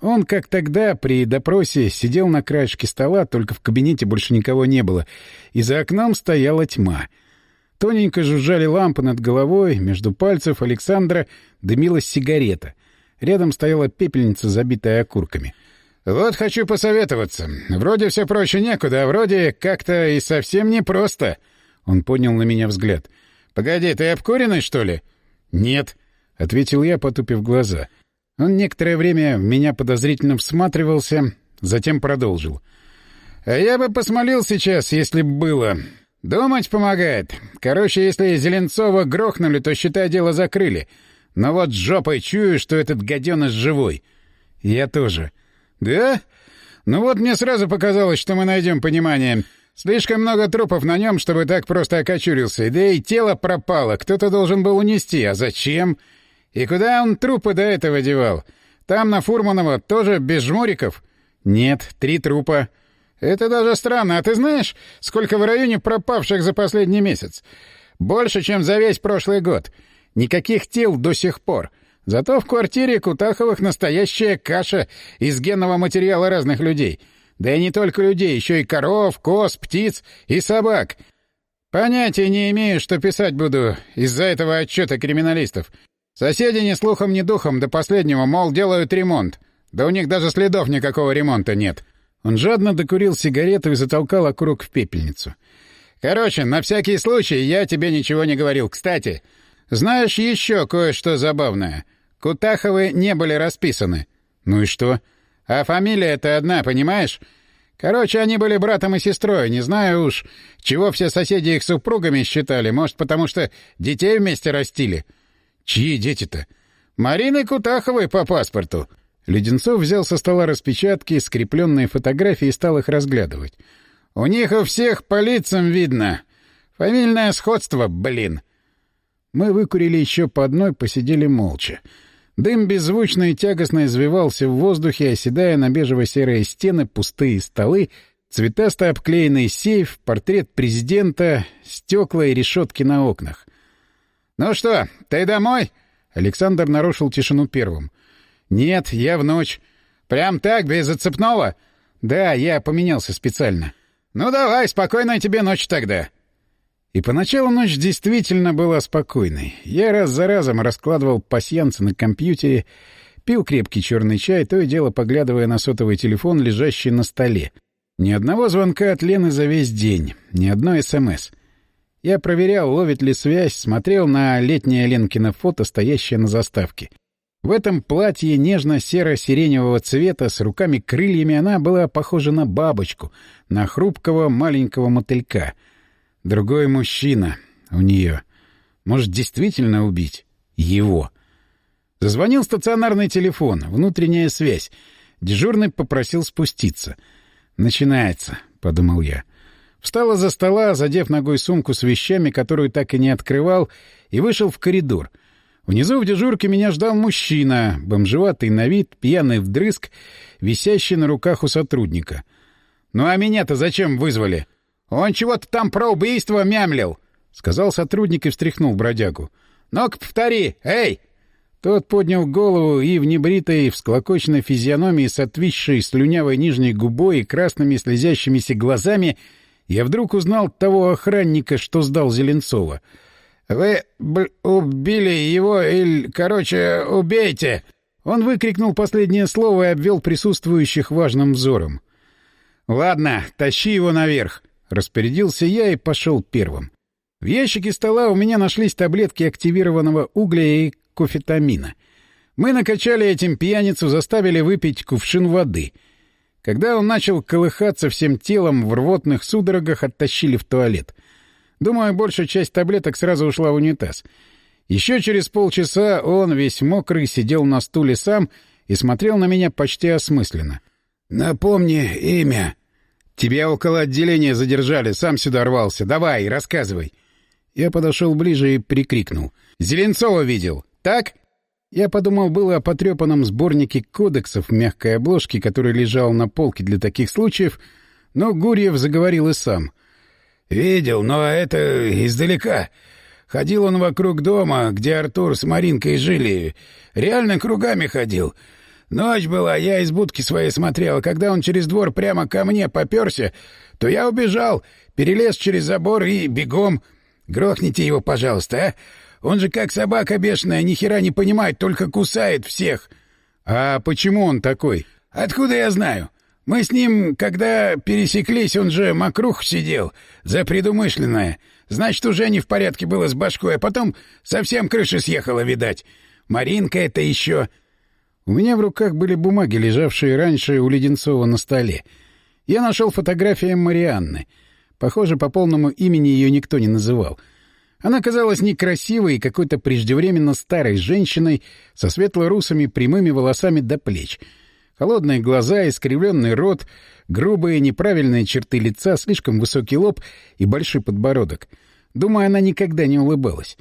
он, как тогда, при допросе, сидел на краешке стола, только в кабинете больше никого не было, и за окном стояла тьма. Тоненько жужжали лампы над головой, между пальцев Александра дымилась сигарета. Рядом стояла пепельница, забитая окурками. «Вот хочу посоветоваться. Вроде все проще некуда, а вроде как-то и совсем непросто». Он поднял на меня взгляд. «Погоди, ты обкуренный, что ли?» «Нет», — ответил я, потупив глаза. Он некоторое время в меня подозрительно всматривался, затем продолжил. «А я бы посмолил сейчас, если б было. Думать помогает. Короче, если Зеленцова грохнули, то, считай, дело закрыли. Но вот жопой чую, что этот гаденыш живой. Я тоже. Да? Ну вот мне сразу показалось, что мы найдем понимание. Слишком много трупов на нем, чтобы так просто окочурился. Да и тело пропало. Кто-то должен был унести. А зачем? «И куда он трупы до этого девал? Там, на Фурманова, тоже без жмуриков?» «Нет, три трупа». «Это даже странно. А ты знаешь, сколько в районе пропавших за последний месяц? Больше, чем за весь прошлый год. Никаких тел до сих пор. Зато в квартире Кутаховых настоящая каша из генного материала разных людей. Да и не только людей, еще и коров, коз, птиц и собак. Понятия не имею, что писать буду из-за этого отчета криминалистов. Соседи ни слухом, ни духом до последнего, мол, делают ремонт. Да у них даже следов никакого ремонта нет. Он жадно докурил сигарету и затолкал окурок в пепельницу. Короче, на всякий случай я тебе ничего не говорил. Кстати, знаешь еще кое-что забавное? Кутаховы не были расписаны. Ну и что? А фамилия-то одна, понимаешь? Короче, они были братом и сестрой. Не знаю уж, чего все соседи их супругами считали. Может, потому что детей вместе растили. — Чьи дети-то? Марины Кутаховой по паспорту. Леденцов взял со стола распечатки, скрепленные фотографии и стал их разглядывать. У них у всех по лицам видно. Фамильное сходство, блин. Мы выкурили еще по одной, посидели молча. Дым беззвучно и тягостно извивался в воздухе, оседая на бежево-серые стены, пустые столы, цветасто обклеенный сейф, портрет президента, стекла и решетки на окнах. «Ну что, ты домой?» Александр нарушил тишину первым. «Нет, я в ночь». «Прям так, без зацепного?» «Да, я поменялся специально». «Ну давай, спокойной тебе ночи тогда». И поначалу ночь действительно была спокойной. Я раз за разом раскладывал пасьянцы на компьютере, пил крепкий черный чай, то и дело поглядывая на сотовый телефон, лежащий на столе. Ни одного звонка от Лены за весь день, ни одной СМС. Я проверял, ловит ли связь, смотрел на летнее Ленкино фото, стоящее на заставке. В этом платье нежно-серо-сиреневого цвета с руками-крыльями она была похожа на бабочку, на хрупкого маленького мотылька. Другой мужчина у нее. Может, действительно убить? Его. Зазвонил стационарный телефон, внутренняя связь. Дежурный попросил спуститься. «Начинается», — подумал я. — Встал за стола, задев ногой сумку с вещами, которую так и не открывал, и вышел в коридор. Внизу в дежурке меня ждал мужчина, бомжеватый на вид, пьяный вдрызг, висящий на руках у сотрудника. «Ну а меня-то зачем вызвали? Он чего-то там про убийство мямлил!» — сказал сотрудник и встряхнул бродягу. «Ну-ка, повтори! Эй!» Тот поднял голову и в небритой, всклокоченной физиономии с отвисшей слюнявой нижней губой и красными слезящимися глазами — я вдруг узнал того охранника, что сдал Зеленцова. «Вы убили его или, короче, убейте!» Он выкрикнул последнее слово и обвел присутствующих важным взором. «Ладно, тащи его наверх!» — распорядился я и пошел первым. В ящике стола у меня нашлись таблетки активированного угля и кофетамина. Мы накачали этим пьяницу, заставили выпить кувшин воды — когда он начал колыхаться всем телом, в рвотных судорогах оттащили в туалет. Думаю, большая часть таблеток сразу ушла в унитаз. Еще через полчаса он, весь мокрый, сидел на стуле сам и смотрел на меня почти осмысленно. «Напомни имя». «Тебя около отделения задержали, сам сюда рвался. Давай, рассказывай». Я подошел ближе и прикрикнул. «Зеленцова видел, так?» Я подумал было о потрепанном сборнике кодексов мягкой обложке, который лежал на полке для таких случаев, но Гурьев заговорил и сам. «Видел, но это издалека. Ходил он вокруг дома, где Артур с Маринкой жили. Реально кругами ходил. Ночь была, я из будки своей смотрел. Когда он через двор прямо ко мне попёрся, то я убежал, перелез через забор и бегом. Грохните его, пожалуйста, а? Он же как собака бешеная, ни хера не понимает, только кусает всех. А почему он такой? Откуда я знаю? Мы с ним, когда пересеклись, он же мокрух сидел за предумышленное. Значит, уже не в порядке было с башкой, а потом совсем крыша съехала, видать. Маринка это еще... У меня в руках были бумаги, лежавшие раньше у Леденцова на столе. Я нашел фотографию Марианны. Похоже, по полному имени ее никто не называл — она казалась некрасивой и какой-то преждевременно старой женщиной со светло-русыми прямыми волосами до плеч. Холодные глаза, искривленный рот, грубые неправильные черты лица, слишком высокий лоб и большой подбородок. Думаю, она никогда не улыбалась.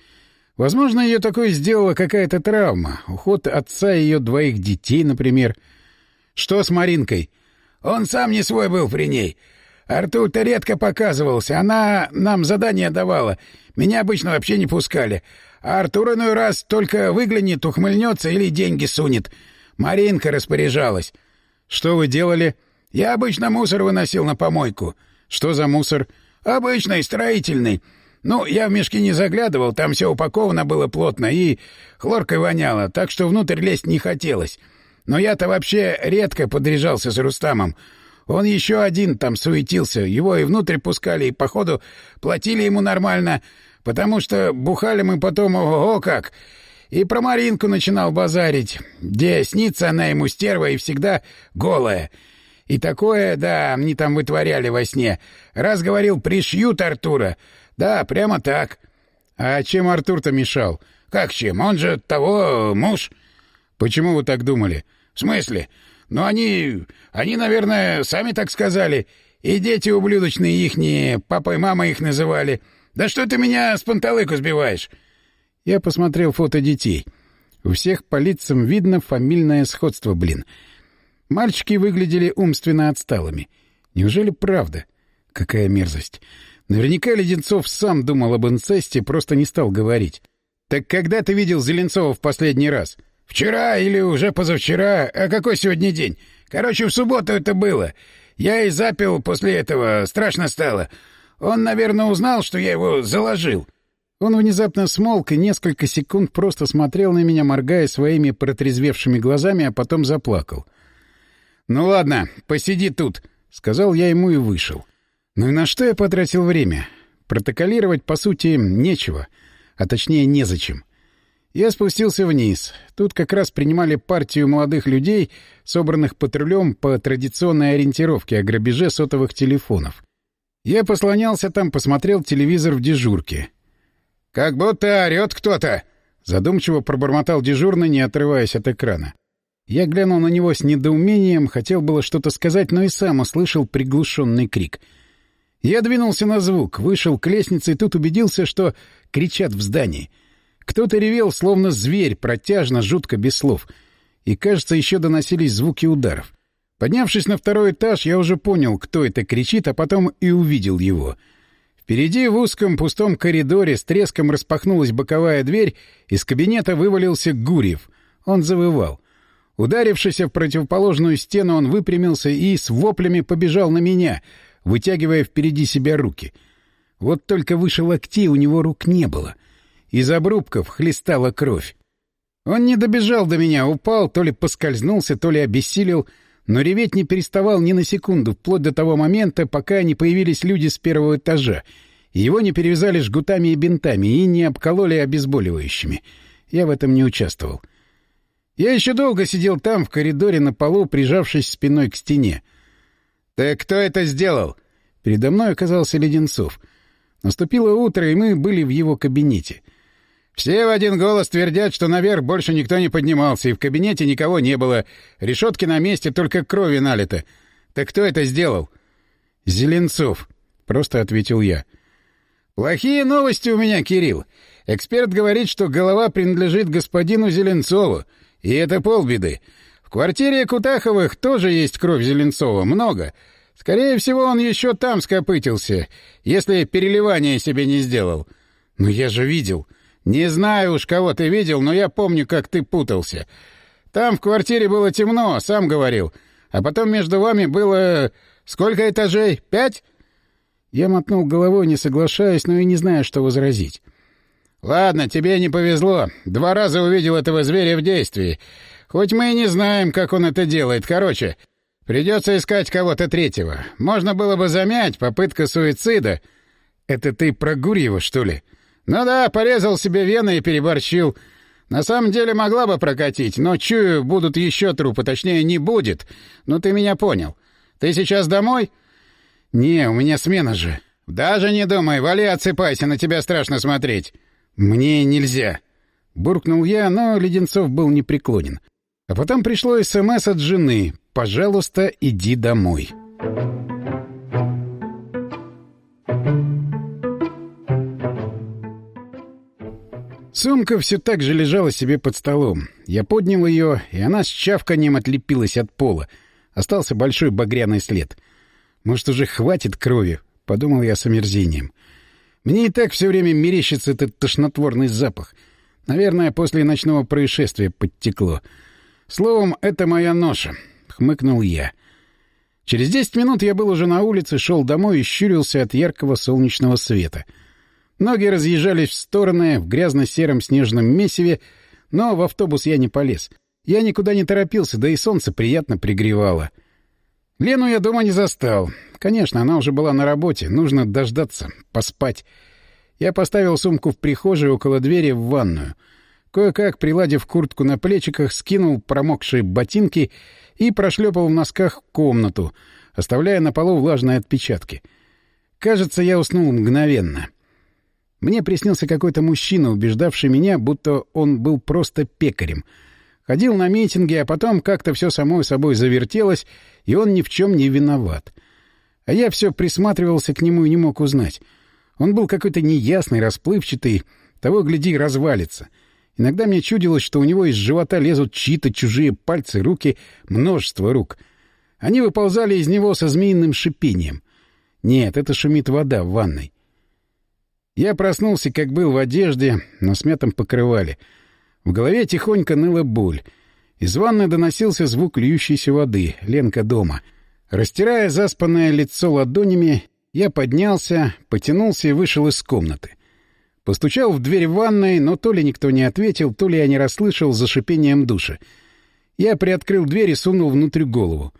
Возможно, ее такое сделала какая-то травма. Уход отца и ее двоих детей, например. Что с Маринкой? Он сам не свой был при ней. Артур-то редко показывался. Она нам задание давала. Меня обычно вообще не пускали. А Артур иной раз только выглянет, ухмыльнется или деньги сунет. Маринка распоряжалась. Что вы делали? Я обычно мусор выносил на помойку. Что за мусор? Обычный, строительный. Ну, я в мешки не заглядывал, там все упаковано было плотно и хлоркой воняло, так что внутрь лезть не хотелось. Но я-то вообще редко подряжался с Рустамом. Он еще один там суетился, его и внутрь пускали, и, походу, платили ему нормально, потому что бухали мы потом ого-го как. И про Маринку начинал базарить, где снится она ему стерва и всегда голая. И такое, да, они там вытворяли во сне. Раз говорил, пришьют Артура. Да, прямо так. А чем Артур-то мешал? Как чем? Он же того муж. Почему вы так думали? В смысле? Но они... они, наверное, сами так сказали. И дети ублюдочные ихние, папа и мама их называли. Да что ты меня с панталыку сбиваешь?» Я посмотрел фото детей. У всех по лицам видно фамильное сходство, блин. Мальчики выглядели умственно отсталыми. Неужели правда? Какая мерзость. Наверняка Леденцов сам думал об инцесте, просто не стал говорить. «Так когда ты видел Зеленцова в последний раз?» Вчера или уже позавчера, а какой сегодня день? Короче, в субботу это было. Я и запил после этого, страшно стало. Он, наверное, узнал, что я его заложил. Он внезапно смолк и несколько секунд просто смотрел на меня, моргая своими протрезвевшими глазами, а потом заплакал. «Ну ладно, посиди тут», — сказал я ему и вышел. Ну и на что я потратил время? Протоколировать, по сути, нечего, а точнее незачем. Я спустился вниз. Тут как раз принимали партию молодых людей, собранных патрулем по традиционной ориентировке о грабеже сотовых телефонов. Я послонялся там, посмотрел телевизор в дежурке. «Как будто орёт кто-то!» — задумчиво пробормотал дежурный, не отрываясь от экрана. Я глянул на него с недоумением, хотел было что-то сказать, но и сам услышал приглушенный крик. Я двинулся на звук, вышел к лестнице и тут убедился, что кричат в здании — кто-то ревел, словно зверь, протяжно, жутко, без слов. И, кажется, еще доносились звуки ударов. Поднявшись на второй этаж, я уже понял, кто это кричит, а потом и увидел его. Впереди в узком пустом коридоре с треском распахнулась боковая дверь, из кабинета вывалился Гурьев. Он завывал. Ударившись в противоположную стену, он выпрямился и с воплями побежал на меня, вытягивая впереди себя руки. Вот только выше локтей у него рук не было — из обрубков хлестала кровь. Он не добежал до меня, упал, то ли поскользнулся, то ли обессилел, но реветь не переставал ни на секунду, вплоть до того момента, пока не появились люди с первого этажа, его не перевязали жгутами и бинтами и не обкололи обезболивающими. Я в этом не участвовал. Я еще долго сидел там, в коридоре на полу, прижавшись спиной к стене. «Так кто это сделал?» Передо мной оказался Леденцов. Наступило утро, и мы были в его кабинете — Все в один голос твердят, что наверх больше никто не поднимался, и в кабинете никого не было. Решетки на месте, только крови налито. Так кто это сделал? Зеленцов, просто ответил я. Плохие новости у меня, Кирилл. Эксперт говорит, что голова принадлежит господину Зеленцову, и это полбеды. Квартире Кутаховых тоже есть кровь Зеленцова, много. Скорее всего, он еще там скопытился, если переливание себе не сделал. Но я же видел. Не знаю уж, кого ты видел, но я помню, как ты путался. Там в квартире было темно, сам говорил. А потом между вами было... Сколько этажей? Пять? Я мотнул головой, не соглашаясь, но и не зная, что возразить. «Ладно, тебе не повезло. Два раза увидел этого зверя в действии. Хоть мы и не знаем, как он это делает. Короче, придется искать кого-то третьего. Можно было бы замять, попытка суицида. Это ты про Гурьева, что ли?» «Ну да, порезал себе вены и переборщил. На самом деле могла бы прокатить, но, чую, будут еще трупы, точнее, не будет. Ну ты меня понял. Ты сейчас домой?» «Не, у меня смена же». «Даже не думай, вали отсыпайся, на тебя страшно смотреть». «Мне нельзя!» — буркнул я, но Леденцов был непреклонен. А потом пришло СМС от жены «Пожалуйста, иди домой». Сумка все так же лежала себе под столом. Я поднял ее, и она с чавканием отлепилась от пола. Остался большой багряный след. «Может, уже хватит крови?» — подумал я с омерзением. — мне и так все время мерещится этот тошнотворный запах. Наверное, после ночного происшествия подтекло. Словом, это моя ноша, — хмыкнул я. Через десять минут я был уже на улице, шел домой и щурился от яркого солнечного света. Ноги разъезжались в стороны, в грязно-сером снежном месиве, но в автобус я не полез. Я никуда не торопился, да и солнце приятно пригревало. Лену я дома не застал. Конечно, она уже была на работе. Нужно дождаться, поспать. Я поставил сумку в прихожей около двери в ванную. Кое-как, приладив куртку на плечиках, скинул промокшие ботинки и прошлепал в носках в комнату, оставляя на полу влажные отпечатки. Кажется, я уснул мгновенно. Мне приснился какой-то мужчина, убеждавший меня, будто он был просто пекарем. Ходил на митинги, а потом как-то все само собой завертелось, и он ни в чем не виноват. — а я все присматривался к нему и не мог узнать. Он был какой-то неясный, расплывчатый, того, гляди, развалится. Иногда мне чудилось, что у него из живота лезут чьи-то чужие пальцы, руки, множество рук. Они выползали из него со змеиным шипением. Нет, это шумит вода в ванной. Я проснулся, как был в одежде, на смятом покрывале. В голове тихонько ныла боль. Из ванны доносился звук льющейся воды. Ленка дома — Растирая заспанное лицо ладонями, я поднялся, потянулся и вышел из комнаты. Постучал в дверь ванной, но то ли никто не ответил, то ли я не расслышал за шипением души. Я приоткрыл дверь и сунул внутрь голову.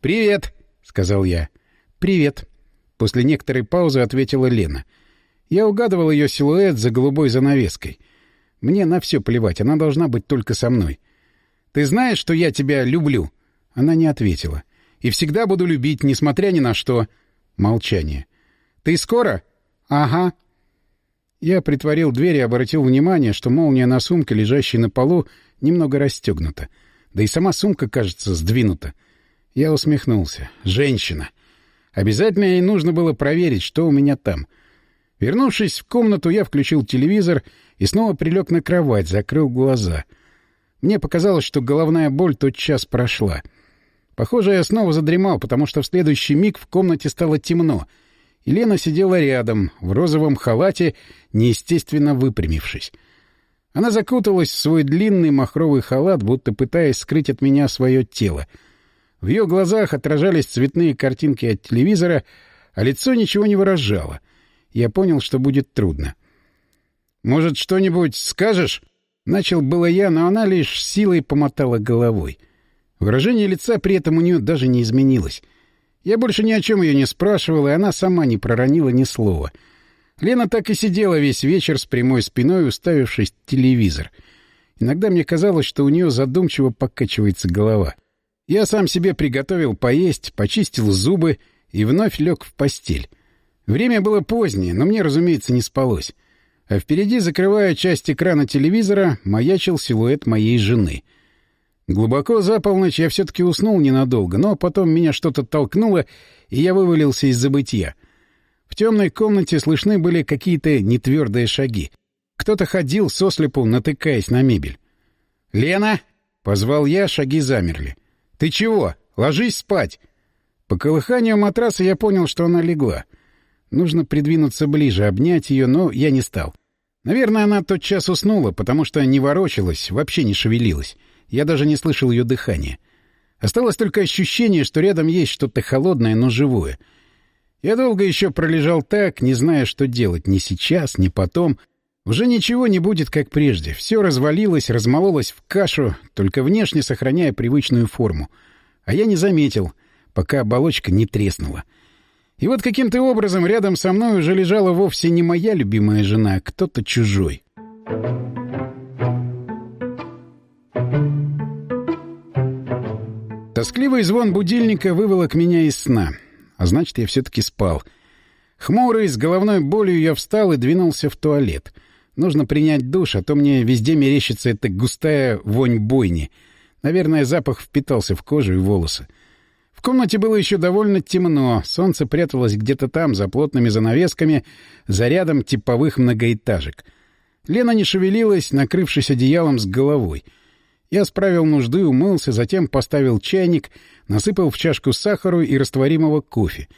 «Привет!» — сказал я. «Привет!» — после некоторой паузы ответила Лена. Я угадывал ее силуэт за голубой занавеской. Мне на все плевать, она должна быть только со мной. «Ты знаешь, что я тебя люблю?» Она не ответила. — и всегда буду любить, несмотря ни на что. Молчание. «Ты скоро?» «Ага». Я притворил дверь и обратил внимание, что молния на сумке, лежащей на полу, немного расстегнута. Да и сама сумка, кажется, сдвинута. Я усмехнулся. «Женщина!» Обязательно ей нужно было проверить, что у меня там. Вернувшись в комнату, я включил телевизор и снова прилег на кровать, закрыл глаза. Мне показалось, что головная боль тот час прошла — Похоже, я снова задремал, потому что в следующий миг в комнате стало темно. И Лена сидела рядом, в розовом халате, неестественно выпрямившись. Она закуталась в свой длинный махровый халат, будто пытаясь скрыть от меня свое тело. В ее глазах отражались цветные картинки от телевизора, а лицо ничего не выражало. Я понял, что будет трудно. «Может, что-нибудь скажешь?» Начал было я, но она лишь силой помотала головой. Выражение лица при этом у нее даже не изменилось. Я больше ни о чем ее не спрашивал, и она сама не проронила ни слова. Лена так и сидела весь вечер с прямой спиной, уставившись в телевизор. Иногда мне казалось, что у нее задумчиво покачивается голова. Я сам себе приготовил поесть, почистил зубы и вновь лег в постель. Время было позднее, но мне, разумеется, не спалось. а впереди, закрывая часть экрана телевизора, маячил силуэт моей жены. Глубоко за полночь я все-таки уснул ненадолго, но потом меня что-то толкнуло, и я вывалился из забытья. В темной комнате слышны были какие-то нетвердые шаги. Кто-то ходил сослепу, натыкаясь на мебель. «Лена!» — позвал я, шаги замерли. «Ты чего? Ложись спать!» По колыханию матраса я понял, что она легла — Нужно придвинуться ближе, обнять ее, но я не стал. Наверное, она тот час уснула, потому что не ворочалась, вообще не шевелилась. Я даже не слышал ее дыхания. Осталось только ощущение, что рядом есть что-то холодное, но живое. Я долго еще пролежал так, не зная, что делать ни сейчас, ни потом. Уже ничего не будет, как прежде. Все развалилось, размололось в кашу, только внешне сохраняя привычную форму. А я не заметил, пока оболочка не треснула. — и вот каким-то образом рядом со мной уже лежала вовсе не моя любимая жена, а кто-то чужой. Тоскливый звон будильника выволок меня из сна. А значит, я все-таки спал. Хмурый, с головной болью я встал и двинулся в туалет. Нужно принять душ, а то мне везде мерещится эта густая вонь бойни. Наверное, запах впитался в кожу и волосы. В комнате было еще довольно темно, солнце пряталось где-то там, за плотными занавесками, за рядом типовых многоэтажек. Лена не шевелилась, накрывшись одеялом с головой. Я справил нужды, умылся, затем поставил чайник, насыпал в чашку сахару и растворимого кофе.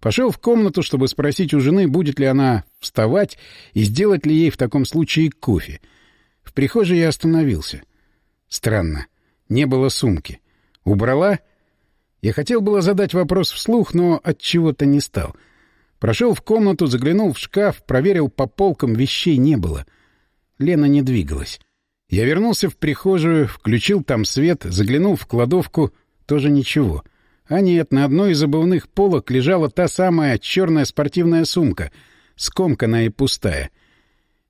Пошел в комнату, чтобы спросить у жены, будет ли она вставать и сделать ли ей в таком случае кофе. В прихожей я остановился. Странно. Не было сумки. Убрала — я хотел было задать вопрос вслух, но от чего-то не стал. Прошел в комнату, заглянул в шкаф, проверил по полкам, вещей не было. Лена не двигалась. Я вернулся в прихожую, включил там свет, заглянул в кладовку, тоже ничего. А нет, на одной из обувных полок лежала та самая черная спортивная сумка, скомканная и пустая.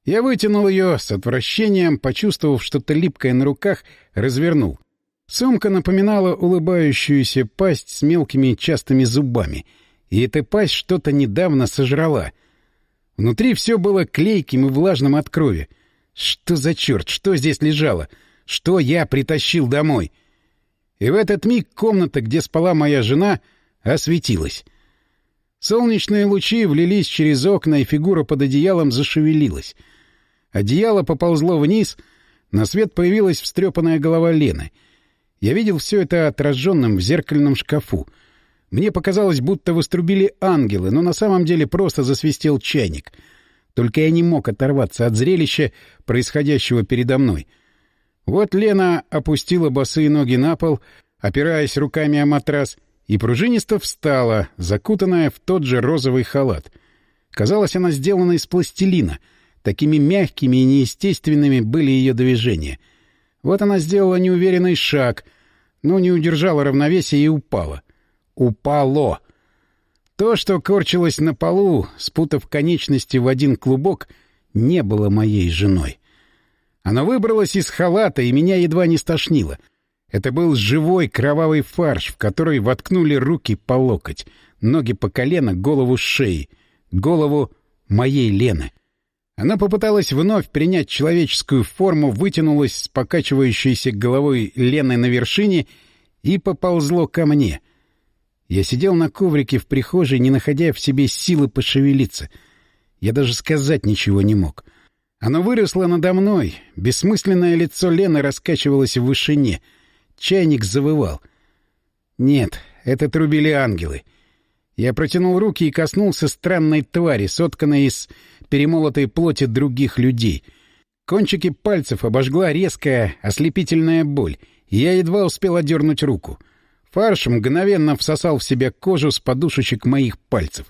Я вытянул ее с отвращением, почувствовав что-то липкое на руках, развернул. Сумка напоминала улыбающуюся пасть с мелкими частыми зубами, и эта пасть что-то недавно сожрала. Внутри все было клейким и влажным от крови. Что за черт? Что здесь лежало? Что я притащил домой? И в этот миг комната, где спала моя жена, осветилась. Солнечные лучи влились через окна, и фигура под одеялом зашевелилась. Одеяло поползло вниз, на свет появилась встрепанная голова Лены — я видел все это отраженным в зеркальном шкафу. Мне показалось, будто вострубили ангелы, но на самом деле просто засвистел чайник. Только я не мог оторваться от зрелища, происходящего передо мной. Вот Лена опустила босые ноги на пол, опираясь руками о матрас, и пружинисто встала, закутанная в тот же розовый халат. Казалось, она сделана из пластилина. Такими мягкими и неестественными были ее движения — вот она сделала неуверенный шаг, но не удержала равновесия и упала. Упало! То, что корчилось на полу, спутав конечности в один клубок, не было моей женой. Она выбралась из халата, и меня едва не стошнило. Это был живой кровавый фарш, в который воткнули руки по локоть, ноги по колено, голову шеи, голову моей Лены. Она попыталась вновь принять человеческую форму, вытянулась с покачивающейся головой Лены на вершине и поползло ко мне. Я сидел на коврике в прихожей, не находя в себе силы пошевелиться. Я даже сказать ничего не мог. Оно выросло надо мной. Бессмысленное лицо Лены раскачивалось в вышине. Чайник завывал. Нет, это трубили ангелы. Я протянул руки и коснулся странной твари, сотканной из перемолотой плоти других людей. Кончики пальцев обожгла резкая, ослепительная боль, я едва успел одернуть руку. Фарш мгновенно всосал в себя кожу с подушечек моих пальцев.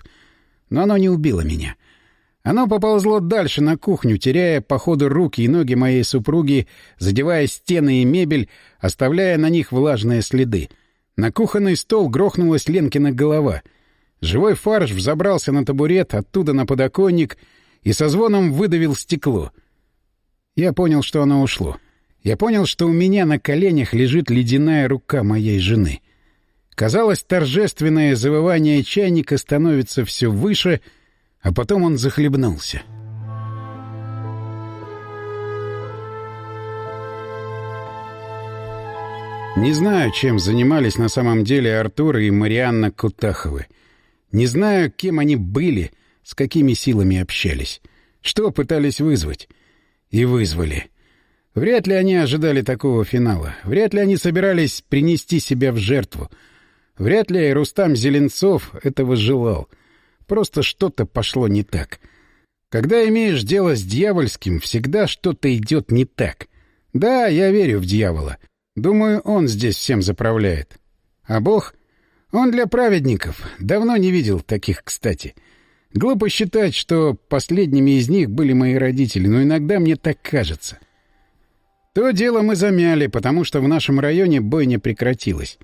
Но оно не убило меня. Оно поползло дальше на кухню, теряя по ходу руки и ноги моей супруги, задевая стены и мебель, оставляя на них влажные следы. На кухонный стол грохнулась Ленкина голова. Живой фарш взобрался на табурет, оттуда на подоконник — и со звоном выдавил стекло. Я понял, что оно ушло. Я понял, что у меня на коленях лежит ледяная рука моей жены. Казалось, торжественное завывание чайника становится все выше, а потом он захлебнулся. Не знаю, чем занимались на самом деле Артур и Марианна Кутаховы. Не знаю, кем они были, с какими силами общались, что пытались вызвать. И вызвали. Вряд ли они ожидали такого финала. Вряд ли они собирались принести себя в жертву — Вряд ли Рустам Зеленцов этого желал. Просто что-то пошло не так. Когда имеешь дело с дьявольским, всегда что-то идет не так. Да, я верю в дьявола. Думаю, он здесь всем заправляет. А Бог? Он для праведников. Давно не видел таких, кстати. Глупо считать, что последними из них были мои родители, но иногда мне так кажется. То дело мы замяли, потому что в нашем районе бойня прекратилась.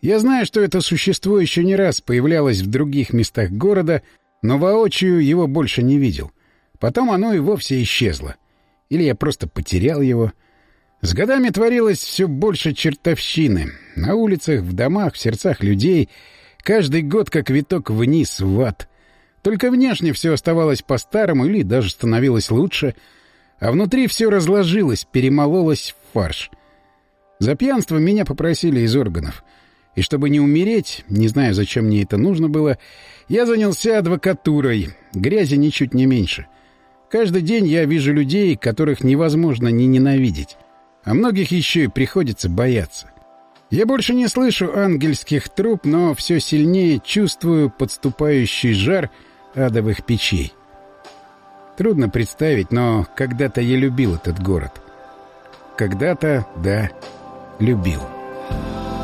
Я знаю, что это существо еще не раз появлялось в других местах города, но воочию его больше не видел. Потом оно и вовсе исчезло. Или я просто потерял его — с годами творилось все больше чертовщины. На улицах, в домах, в сердцах людей. Каждый год как виток вниз, в ад. Только внешне все оставалось по-старому или даже становилось лучше. А внутри все разложилось, перемололось в фарш. За пьянство меня попросили из органов. И чтобы не умереть, не знаю, зачем мне это нужно было, я занялся адвокатурой. Грязи ничуть не меньше. Каждый день я вижу людей, которых невозможно не ненавидеть а многих еще и приходится бояться. Я больше не слышу ангельских труб, но все сильнее чувствую подступающий жар адовых печей. Трудно представить, но когда-то я любил этот город. Когда-то, да, любил. Любил.